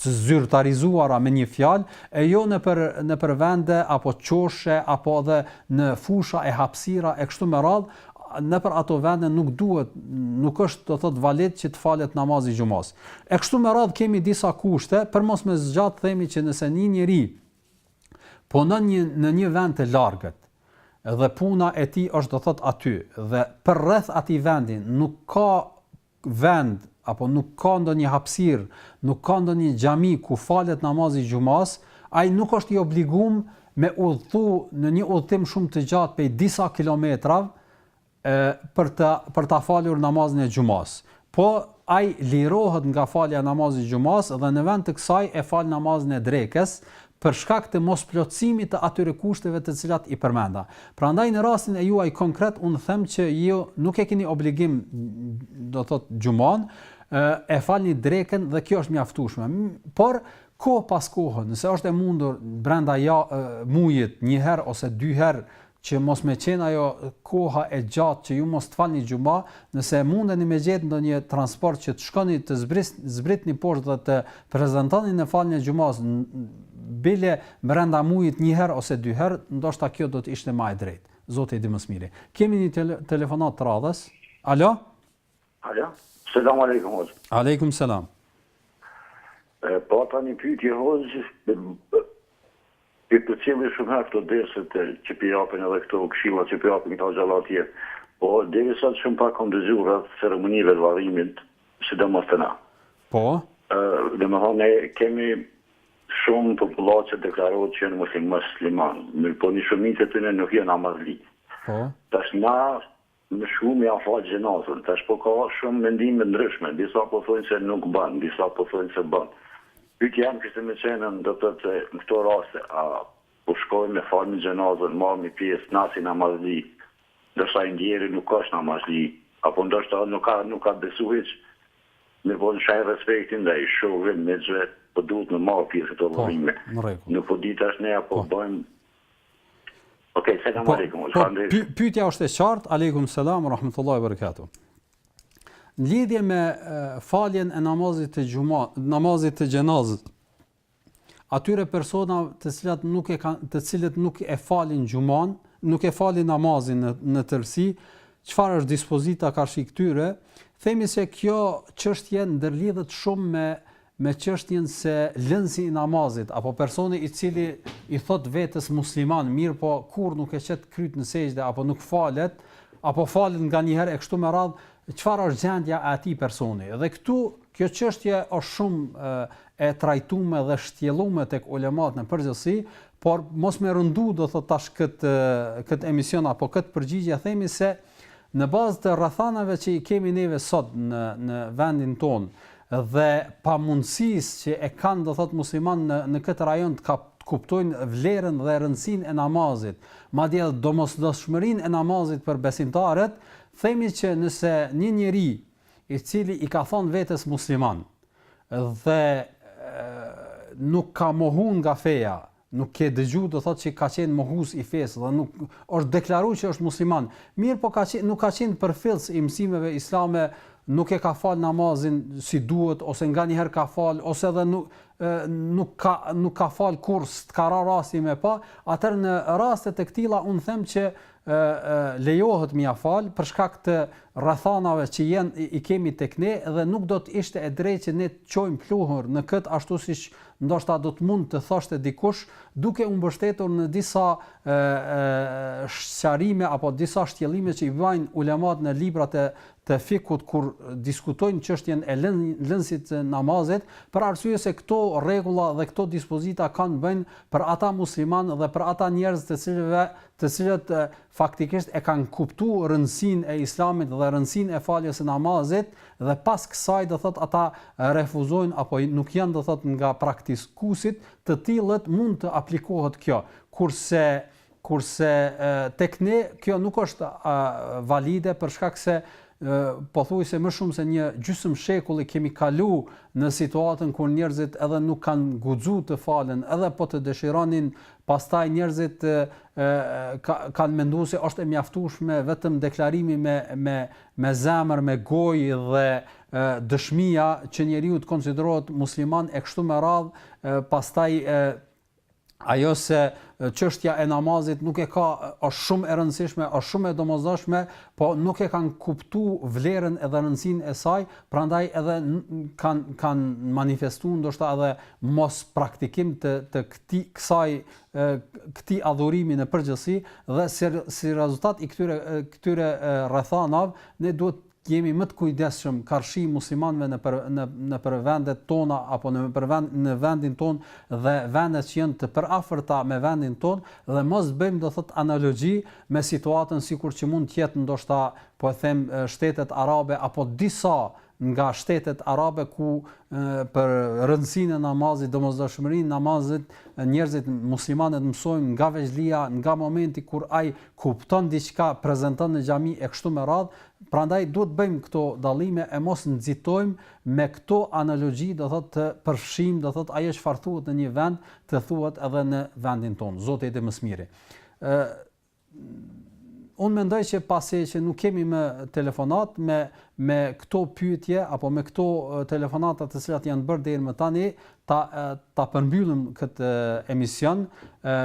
të zyrtarizuara me një fjalë, e jo nëpër nëpër vende apo qoshe apo edhe në fusha e hapësira e kështu me radhë, nëpër ato vende nuk duhet, nuk është do thotë valid që të falet namazi i xhumasë. E kështu me radhë kemi disa kushte, për mos me zgjat themi që nëse një njeri punon një në një vend të largët dhe puna e tij është do thotë aty dhe përreth atij vendi nuk ka vend apo nuk ka ndonjë hapësirë, nuk ka ndonjë xhami ku falet namazi i xhumas, ai nuk është i obliguar me udhëtu në një udhëtim shumë të gjatë prej disa kilometrave për të për ta falur namazin e xhumas. Po ai lirohet nga falja e namazit të xhumas dhe në vend të kësaj e fal namazin e drekës, për shkak të mosplotësimit të atyre kushteve të cilat i përmenda. Prandaj në rastin e juaj konkret unë them që ju nuk e keni obligim do thotë xhumon, e falni drekën dhe kjo është mjaftueshme. Por kohë pas kohë, nëse është e mundur brenda muajit një herë ose dy herë që mos me qenë ajo koha e gjatë që ju mos të falni xhuma, nëse mundeni me gjetë ndonjë transport që të shkoni të zbritni poshtë dhe të prezentoni në faljen e xhumas bile brenda mujit një herë ose dy herë, ndoshta kjo do të ishte ma e drejtë. Zoti e di më së miri. Kemi një telefonatë të radhës. Alo? Alo, selam alejkum hoxhë. Alejkum selam. E pata një pyetje hoxhë, i përcjell shumë herë këto derset që pi japin edhe këto këshilla që pi japin këta hoxhallarë atje. Po deri tash shumë pak kam dëgjue rreth ceremonive të varrimit, sidomos te na. Po. Ë, domethënë ne kemi shumë popullatë që deklarohet që janë musliman, musliman, mirëpo një shumicë të tyre nuk janë namazli. Po. Tash na Me shku me ia fal xhenazën. Tash po ka shumë mendime ndryshme, disa po thonë se nuk bën, disa po thonë se bën. Pyetja ime kishte me qenë do të thotë se në këto raste a po shkojmë e falim xhenazën, marrim pjesë na si namazli, ndërsa i ndjeri nuk është namazli, apo ndoshta nuk ka nuk ka besu hiç, mirëpo në shenjë respekti ndaj shokëve, miqve, po duhet me marr pjesë në këto Po, udhëzime. në rregull. Nuk po di tash ne a po Po. bëjmë Okej, selam alejkum. Po, pyetja është e qartë. Alejkum selam, rahmetullahi ve berekatuhu. Në lidhje me faljen e namazit të xhuma, namazit të xhenazës, atyre persona të cilat nuk e kanë, të cilët nuk e falin xhuman, nuk e falin namazin në në tërësi, çfarë është dispozita karshi këtyre? Themi se kjo çështje ndërlidhet shumë me me çështjen se lënësi i namazit apo personi i cili i thotë vetes musliman mirëpo kurrë nuk e qet kryt në sexhde apo nuk falet apo falet nganjëherë e kështu me radhë çfarë është gjendja e atij personi dhe këtu kjo çështje është shumë e, e trajtume dhe shtjellume tek ulemat në përgjithësi por mos me rëndu do të thotë tash kët kët emision apo kët përgjigje themi se në bazë të rrethanave që i kemi neve sot në në vendin tonë dhe pamundësisë që e kanë do thotë muslimanët në në këtë rajon të kap të kuptojnë vlerën dhe rëndësinë e namazit, madje edhe domosdoshmërinë e namazit për besimtarët, themi që nëse një njeri i cili i ka thanë vetes musliman dhe nuk ka mohu nga feja, nuk ke dëgju do thot që ka qenë mohus i fesë dhe nuk është deklaruar që është musliman. Mirëpo ka qenë, nuk ka qenë përfillës i mësimeve islame, nuk e ka fal namazin si duhet ose nganjëherë ka fal ose edhe nuk nuk ka nuk ka fal, kurrë s'të ka ra rasti me pa, atëherë në raste të këtilla un them që ë lejohet me ja fal për shkak të rrethanave që jen i kemi tek ne dhe nuk do të ishte e drejtë që ne të çojmë pluhur në këtë ashtu siç ndoshta do të mund të thoshte dikush duke u mbështetur në disa ë sqarime apo disa shtjellime që i bëjnë ulematë në librat e të fikhut kur diskutojnë çështjen e lën, lënësit të namazit, për arsye se këto rregulla dhe këto dispozita kanë bërë për ata muslimanë dhe për ata njerëz të cilëve të cilët faktikisht e kanë kuptu rëndësin e islamit dhe rëndësin e faljes së namazit dhe pas kësaj do thot ata refuzojnë apo nuk janë do thot nga praktikusit të tillët mund të aplikohet kjo kurse kurse tek ne kjo nuk është a, valide për shkak se pothuajse më shumë se një gjysmë shekulli kemi kalu në situatën kur njerëzit edhe nuk kanë guxu të falen, edhe po të dëshironin Pastaj njerëzit kanë mendu se është e mjaftueshme vetëm deklarimi me me me zemër, me gojë dhe dëshmia që njeriu të konsiderohet musliman e kështu me radhë, pastaj ajo se çështja e namazit nuk e ka është shumë e rëndësishme, është shumë e domosdoshme, po nuk e kanë kuptu vlerën edhe rëndësinë e saj, prandaj edhe kanë kanë manifestu ndoshta edhe mospraktikim të të këtij kësaj këtij adhurimi në përgjithësi dhe si rezultat i këtyre këtyre rrethanave ne duhet jemi më të kujdesshëm karshi muslimanëve nëpër në nëpër vendet tona apo nëpër vend në vendin ton dhe vendet që janë të përafërta me vendin ton dhe mos bëjmë do thot analogji me situatën sikur që mund të jetë ndoshta po e them shtetet arabe apo disa nga shtetet arabe ku për rëndësinë e namazit, domosdoshmërinë e namazit, njerëzit muslimanët mësojnë nga vegjlia, nga momenti kur ai kupton diçka, prezanton në xhami e kështu me radhë, prandaj duhet të bëjmë këto dallime e mos nxitojmë me këto analogji, do thotë të përfshijmë, do thotë ajo çfarë thuhet në një vend, të thuhet edhe në vendin tonë. Zoti e di më së miri. Ë Unë mendoj që pasi që nuk kemi më telefonat me me këto pyetje apo me këto telefonata të cilat janë bërë deri më tani, ta ta përmbyllim këtë emision.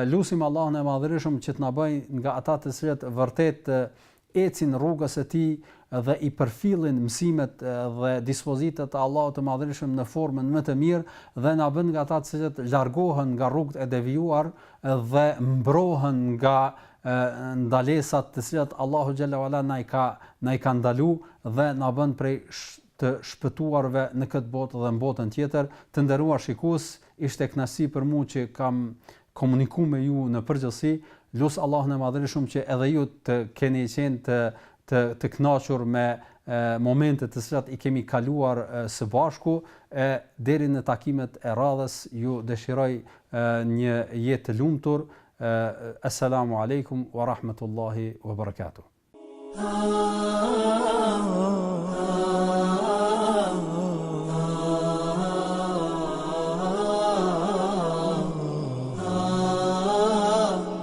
Lusim Allahun e Madhërishëm që të na bëjë nga ata të cilët vërtet ecin rrugës së tij, dhe i përfillin mësimet dhe dispozitat e Allahut të Madhërishëm në formën më të mirë dhe na bën nga ata të cilët largohen nga rrugët e devijuar dhe mbrohen nga ndalesat të cilat Allahu xhelle ve ala na i ka na i ka ndalu dhe na bën prej të shpëtuarve në këtë botë dhe në botën tjetër. Të nderuar shikues, ishte kënaqësi për mua që kam komuniku me ju në përgjithësi. Lus Allahun e Madhërishëm që edhe ju të keni qenë të të të kënaqur me momentet të cilat i kemi kaluar së bashku e deri në takimet e radhës ju dëshiroj një jetë të lumtur Esselamu Alejkum wa Rahmetullahi wa Barakatuh